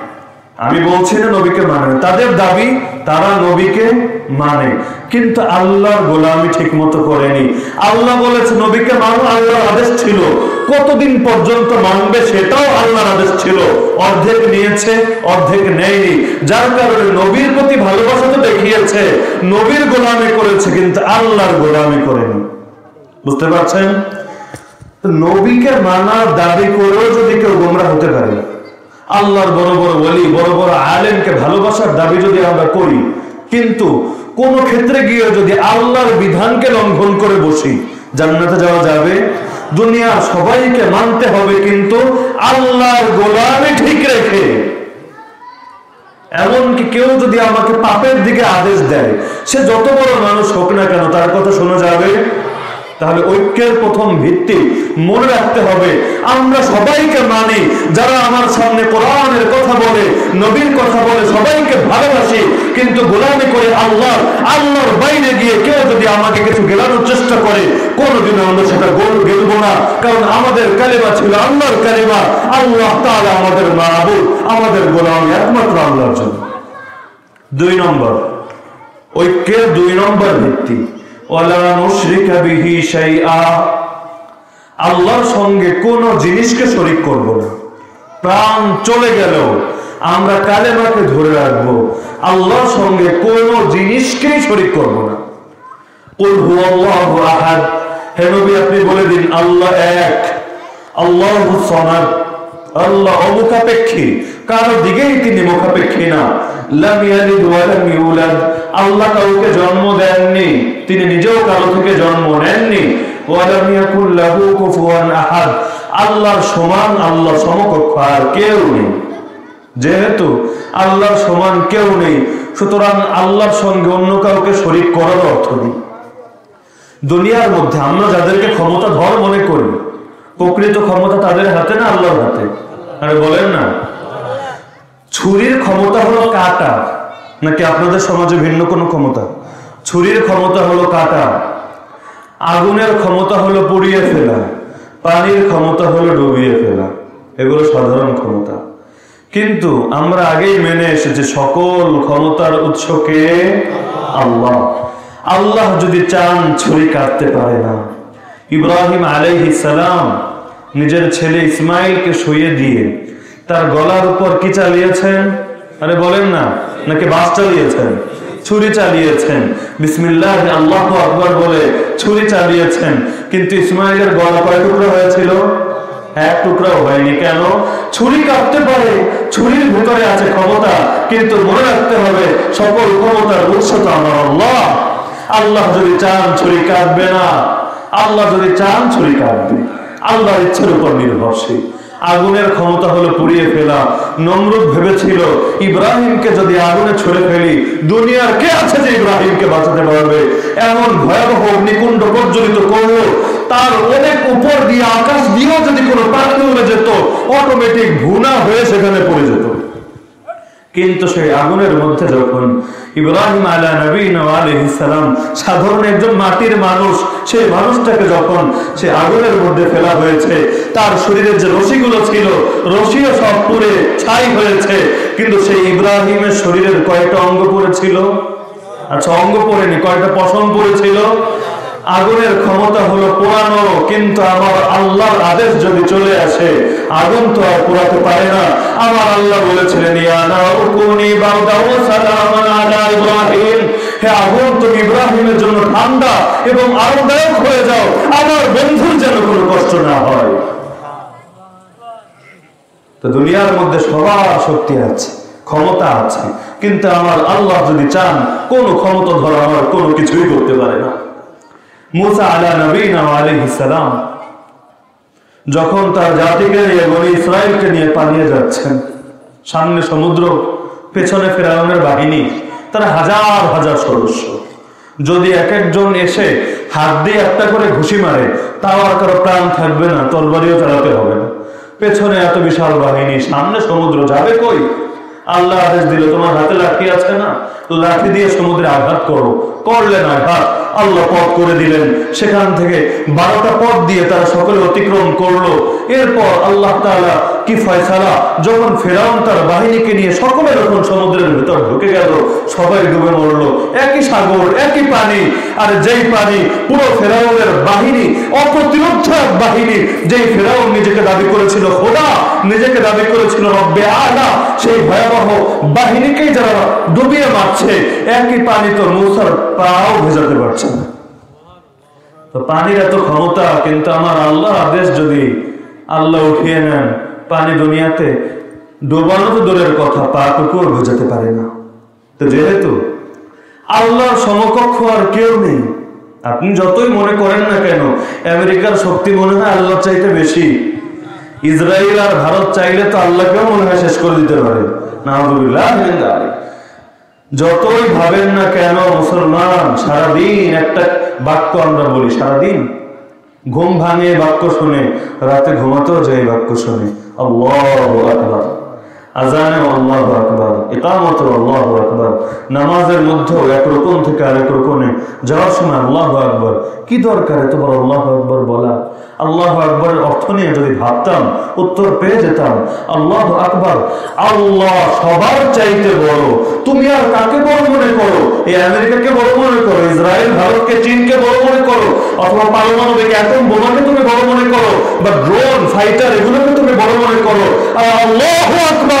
আমি বলছি না নবীকে মানে তাদের দাবি, তারা নবীকে মানে। কিন্তু আল্লাহর গোলামি ঠিক মতো করেনি। আল্লাহ বলেছে, নবীকে মানো, আল্লাহর আদেশ ছিল। কতদিন পর্যন্ত মানবে সেটাও আল্লাহর আদেশ ছিল। অর্ধেক নিয়েছে, অর্ধেক নেয়নি। যার কারণে নবীর প্রতি ভালোবাসা তো দেখিয়েছে। নবীর গোলামি করেছে, কিন্তু আল্লাহর গোলামি করেনি। বুঝতে পারছেন? নবীকে মানার দাবি করেও যদি কেউ গোমরা হতে পারে আল্লাহর বড় বড় ওলি বড় বড় আলেমকে ভালোবাসার দাবি যদি আমরা করি, কিন্তু কোন ক্ষেত্রে গিয়ে যদি আল্লাহর বিধানকে লঙ্ঘন করে বসি, জান্নাতে যাওয়া যাবে? দুনিয়ার সবাইকে মানতে হবে কিন্তু আল্লাহর গোলামি ঠিক রেখে। এমনকি কেউ যদি আমাকে পাপের দিকে আদেশ দেয়, সে যত বড় মানুষ হোক না কেন, তার কথা শোনা যাবে? তাহলে ঐক্যের প্রথম ভিত্তি মনে রাখতে হবে। আমরা সবাইকে মানি, যারা আমার সামনে কোরআনের কথা বলে, নবীর কথা বলে, সবাইকে ভালোবাসি, কিন্তু গোলামি করে আল্লাহ, আল্লাহর বাইরে গিয়ে কেউ যদি আমাকে কিছু গেলানোর চেষ্টা করে কোনোদিন আমরা সেটা গোল গেলবো না। কারণ আমাদের কালেমা ছিল আল্লাহর কালেমা। আল্লাহ তাহলে আমাদের মাহবুব, আমাদের গোলামি একমাত্র আল্লাহর জন্য। দুই নম্বর, ঐক্যের দুই নম্বর ভিত্তি। আল্লাহর সঙ্গে কোন জিনিসকে শরিক করব না। প্রাণ চলে গেল আমরা কালেমাকে ধরে রাখব। আল্লাহর সঙ্গে কোন জিনিসকেই শরিক করব না। আপনি বলে দিন, আল্লাহ এক, আল্লাহু আল্লাহ কারও তিনি মুখাপেক্ষী না। আল্লাহ কাউকে জন্ম দেননি, তিনি নিজেও কারও থেকে জন্ম নেননি। ওয়া লাম ইয়াকুল লাহু কুফুয়ান আহাদ, আল্লাহর সমান আল্লাহ সমকক্ষ আর কেউ নেই। যেহেতু আল্লাহর সমান কেউ নেই, সুতরাং আল্লাহর সঙ্গে অন্য কাউকে শরীক করার অর্থ নেই। দুনিয়ার মধ্যে আমরা যাদেরকে ক্ষমতা ধর মনে করি, প্রকৃত ক্ষমতা তাদের হাতে না আল্লাহর হাতে? আরে বলেন না। ছুরির ক্ষমতা হলো কাটা। নাকি আপনাদের সমাজে ভিন্ন কোনো ক্ষমতা? ছুরির ক্ষমতা হলো কাটা, আগুনের ক্ষমতা হলো পুড়িয়ে ফেলা, পানির ক্ষমতা হলো ডুবিয়ে ফেলা, এগুলো সাধারণ ক্ষমতা। কিন্তু আমরা আগেই মেনে এসেছি সকল ক্ষমতার উৎসকে আল্লাহ। আল্লাহ যদি চান ছুরি কাটতে পারে না। ইব্রাহিম আলাইহিস সালাম নিজের ছেলে ইসমাইলকে শুয়ে দিয়ে তার গলার উপর কি চালিয়েছেন? আরে বলেন না, নাকি বাস চালিয়েছেন? ছুরি চালিয়েছেন। বিসমিল্লাহ, আল্লাহ আকবর বলে ছুরি চালিয়েছেন। কিন্তু ইসমাইলের গলা কয় টুকরো হয়েছিল? এক টুকরাও হয়নি। কেন? ছুরি কাটতে পারে, ছুরির ভেতরে আছে ক্ষমতা, কিন্তু মনে রাখতে হবে সকল ক্ষমতার উৎস তো আমার আল্লাহ। আল্লাহ যদি চান ছুরি কাটবে না, আল্লাহ যদি চান ছুরি কাটবে আল্লাহর ইচ্ছার উপর নির্ভরশীল। আগুনের ক্ষমতা হলো পুড়িয়ে ফেলা। নমরুদ ভেবেছিল, ইব্রাহিমকে যদি আগুনে ছুড়ে ফেলি, দুনিয়ার কে আছে যে ইব্রাহিমকে বাঁচাতে পারবে? এমন ভয়াবহ অগ্নিকুণ্ড প্রজ্বলিত করল তার অনেক উপর দিয়ে আকাশ দিয়েও যদি কোনো পাখি উড়ে যেত অটোমেটিক ভুনা হয়ে সেখানে পড়ে যেত। কিন্তু সেই আগুনের মধ্যে যখন ইব্রাহিম আলা নবীন সালাম সাধারণ একজন মাটির মানুষ, সেই মানুষটাকে যখন সে আগুনের মধ্যে ফেলা হয়েছে, তার শরীরের যে রশিগুলো ছিল, রশিও সব পুরে ছাই হয়েছে। কিন্তু সেই ইব্রাহিমের শরীরের কয়েকটা অঙ্গ পড়েছিল? আচ্ছা অঙ্গ পড়েনি কয়েকটা পশম পড়েছিল? আগুনের ক্ষমতা হলো পোড়ানো কিন্তু আমার আল্লাহর আদেশ যদি চলে আসে, আগুন তো আর পোড়াতে পারে না। আমার আল্লাহ বলেছিলেন ইব্রাহিমের জন্য ঠান্ডা এবং আরামদায়ক হয়ে যাও। আমার বন্ধুর যেন কোনো কষ্ট না হয়। তো দুনিয়ার মধ্যে সবার শক্তি আছে, ক্ষমতা আছে, কিন্তু আমার আল্লাহ যদি চান, কোন ক্ষমতা ধর আমার কোনো কিছুই করতে পারে না। মুসা আলা নবীন আলাইহিসসালাম যখন তার জাতিকে নিয়ে, বনি ইসরায়েলকে নিয়ে পালিয়ে যাচ্ছেন, সামনে সমুদ্র, পেছনে ফেরাউনের বাহিনী, তারা হাজার হাজার সদস্য। যদি এক একজন এসে হাত দিয়ে একটা করে ঘুষি মারে, তাও আর কারও প্রাণ থাকবে না, তরবারিও চালাতে হবে না। পেছনে এত বিশাল বাহিনী, সামনে সমুদ্র যাবে কই? আল্লাহ আদেশ দিল, তোমার হাতে লাঠি আছে না? লাঠি দিয়ে সমুদ্রে আঘাত করো। করলেন আঘাত আল্লাহ পথ করে দিলেন। সেখান থেকে বারোটা পথ দিয়ে তারা সকলে অতিক্রম করল। এরপর আল্লাহ তাআলা কি ফয়সালা? যখন ফেরাউন তার বাহিনীকে নিয়ে সকলে যখন সমুদ্রের ভেতর ঢুকে গেল, সবাই ডুবে মরলো। একই সাগর, একই পানি, আর যেই পানি পুরো ফেরাউনের বাহিনী অপ্রতিরোধ বাহিনী, যেই ফেরাউন নিজেকে দাবি করেছিল খোদা, নিজেকে দাবি করেছিল রব্বে আলা, সেই ভয়াবহ বাহিনীকেই যারা ডুবিয়ে মারছে, একই পানি তো মুসার পাও ভেজাতে পারছে না। তো পানির এত ক্ষমতা, কিন্তু আমার আল্লাহ আদেশ যদি আল্লাহ উঠিয়ে নেন, পানি দুনিয়াতে ডোবানো তো দূরের কথা, পা কুকুর ভেজাতে পারে না। তো যেহেতু আল্লাহর সমকক্ষ আর কেউ নেই, আপনি যতই মনে করেন না কেন, আমেরিকার শক্তি মনে হয় আল্লাহ চাইতে বেশি। ইসরায়েল আর ভারত চাইলে তো আল্লাহকেও মনে হয় শেষ করে দিতে পারে। না যতই ভাবেন না কেন, মুসলমান, সারাদিন একটা বাক্য আমরা বলি, সারাদিন ঘুম ভাঙে বাক্য শুনে, রাতে ঘুমাতেও যাই বাক্য শুনে। আল্লাহ আকবার। আজানে বড় উত্তর পেয়ে যেতাম, আল্লাহ আকবর, আল্লাহ সবার চাইতে বড়। তুমি আর কাকে বড় মনে করো? এই আমেরিকাকে বড় মনে করো? ইসরায়েল, ভারতকে চীনকে বড় মনে করো? অথবা পারমাণবিক অ্যাটম বোমাকে তুমি বড় মনে করো? বা ড্রোন, ফাইটার, এগুলোকে তুমি বড় মনে করো? আল্লাহ আকবর!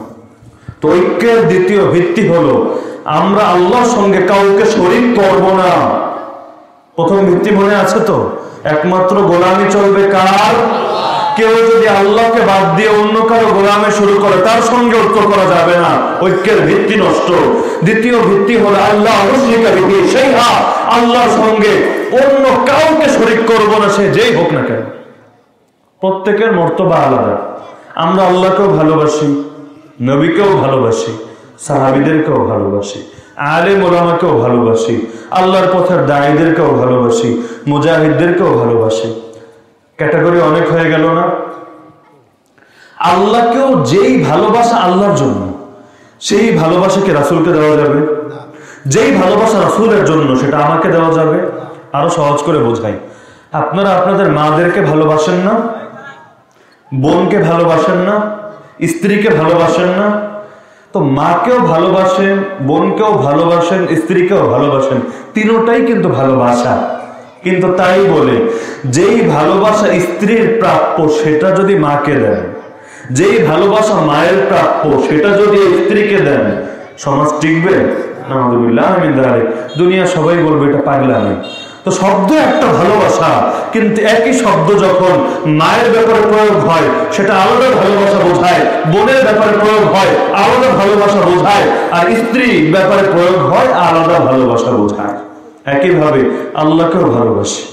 তো ঐক্যের দ্বিতীয় ভিত্তি হলো, আমরা আল্লাহর সঙ্গে কাউকে শরীক করব না। প্রথম ভিত্তি মনে আছে তো? একমাত্র গোলামি চলবে কার? কেউ যদি আল্লাহকে বাদ দিয়ে অন্য কারও গোলামে শুরু করে, তার সঙ্গে ঐক্য করা যাবে না। ঐক্যের ভিত্তি নষ্ট। দ্বিতীয় ভিত্তি হলো, আল্লাহ সেই হা আল্লাহর সঙ্গে অন্য কাউকে শরিক করব না, সে যেই হোক না কেন। প্রত্যেকের মর্তবা আলাদা। আমরা আল্লাহকেও ভালোবাসি। নবীকেও ভালোবাসি, সাহাবিদেরকেও ভালোবাসি আলে মোলামাকেও ভালোবাসি, আল্লাহর পথের দায়ীদেরকেও ভালোবাসি, মুজাহিদদেরকেও ভালোবাসি। ক্যাটাগরি অনেক হয়ে গেল না? আল্লাহকেও যেই ভালোবাসা আল্লাহর জন্য, সেই ভালোবাসাকে রাসুলকে দেওয়া যাবে? যেই ভালোবাসা রাসুলের জন্য, সেটা আমাকে দেওয়া যাবে? আরও সহজ করে বোঝাই। আপনারা আপনাদের মাদেরকে ভালোবাসেন না? বোনকে ভালোবাসেন না? স্ত্রীকে ভালোবাসেন না, তো মাকেও ভালোবাসেন, বোনকেও ভালোবাসেন, স্ত্রীকেও ভালোবাসেন, তিনোটাই কিন্তু ভালোবাসা। কিন্তু তাই বলে, যেই ভালোবাসা স্ত্রীর প্রাপ্য, সেটা যদি মাকে দেন। যেই ভালোবাসা মায়ের প্রাপ্য, সেটা যদি স্ত্রীকে দেন, সমাজ টিকবে? দুনিয়া সবাই বলবে, এটা পাগলামি। তো শব্দ একটা ভালোবাসা, কিন্তু একই শব্দ যখন মায়ের ব্যাপারে প্রয়োগ হয়, সেটা আলাদা ভালোবাসা বোঝায়, বোনের ব্যাপারে প্রয়োগ হয়, আলাদা ভালোবাসা বোঝায়, আর স্ত্রী ব্যাপারে প্রয়োগ হয়, আলাদা ভালোবাসা বোঝায়। একইভাবে আল্লাহকেও ভালোবাসি,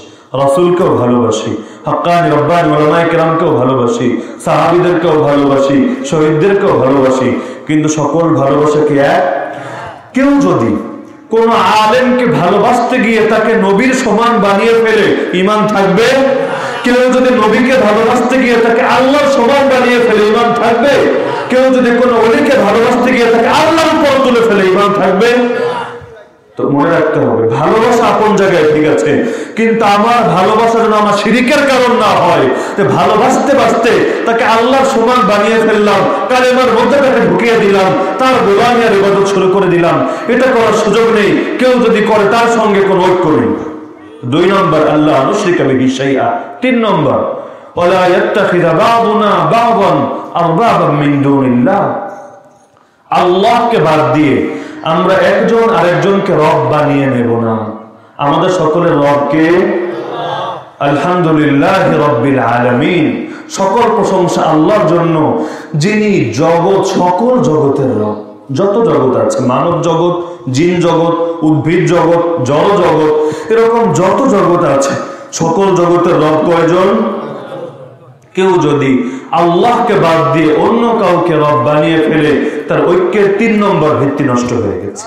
রসুলকেও ভালোবাসি হকানি রব্বানি ওলামাই কেরামকেও ভালোবাসি, সাহাবিদেরকেও ভালোবাসি, শহীদদেরকেও ভালোবাসি, কিন্তু সকল ভালোবাসা কি এক? কেউ যদি কোন আলেমকে ভালোবাসতে গিয়ে তাকে নবীর সমান বানিয়ে ফেলে ইমান থাকবে? কেউ যদি নবীকে ভালোবাসতে গিয়ে তাকে আল্লাহর সমান বানিয়ে ফেলে ইমান থাকবে? কেউ যদি কোনো অলিকে ভালোবাসতে গিয়ে তাকে আল্লাহর উপর তুলে ফেলে ইমান থাকবে? তো মনে রাখতে হবে, ভালোবাসা আপন জায়গায়, ঠিক আছে? কিন্তু আমার ভালোবাসা যেন আমার শিরিকের কারণ না হয়। ভালোবাসতে বাসতে তাকে আল্লাহর সমান বানিয়ে ফেললাম, কালেমার মধ্যে তাকে ঢুকিয়ে দিলাম, তার গোলামি আর ইবাদত শুরু করে দিলাম। এটা করার সুযোগ নেই, কেউ যদি করে তার সঙ্গে কোনো ঐক্য নেই। দুই নম্বর, আল্লাহ অনুশ্রিকা বিহি শাইআ তিন নম্বর, ওয়ালা ইয়াত্তাখিযা বা'দুনা বা'দান আরবাবাম মিন দুনিল্লাহ। আল্লাহকে বাদ দিয়ে আমরা একজন আরেকজনকে রব বানিয়ে নেব না। আমাদের সকলের রবকে আলহামদুলিল্লাহ রব্বিল আলমিন। সকল প্রশংসা আল্লাহর জন্য, যিনি জগৎ, সকল জগতের রব। যত জগৎ আছে, মানব জগৎ, জিন জগৎ, উদ্ভিদ জগৎ জল জগৎ, এরকম যত জগৎ আছে, সকল জগতের রব কয়জন? কেউ যদি আল্লাহকে বাদ দিয়ে অন্য কাউকে রব বানিয়ে ফেলে, তার ঐক্যের তিন নম্বর ভিত্তি নষ্ট হয়ে গেছে।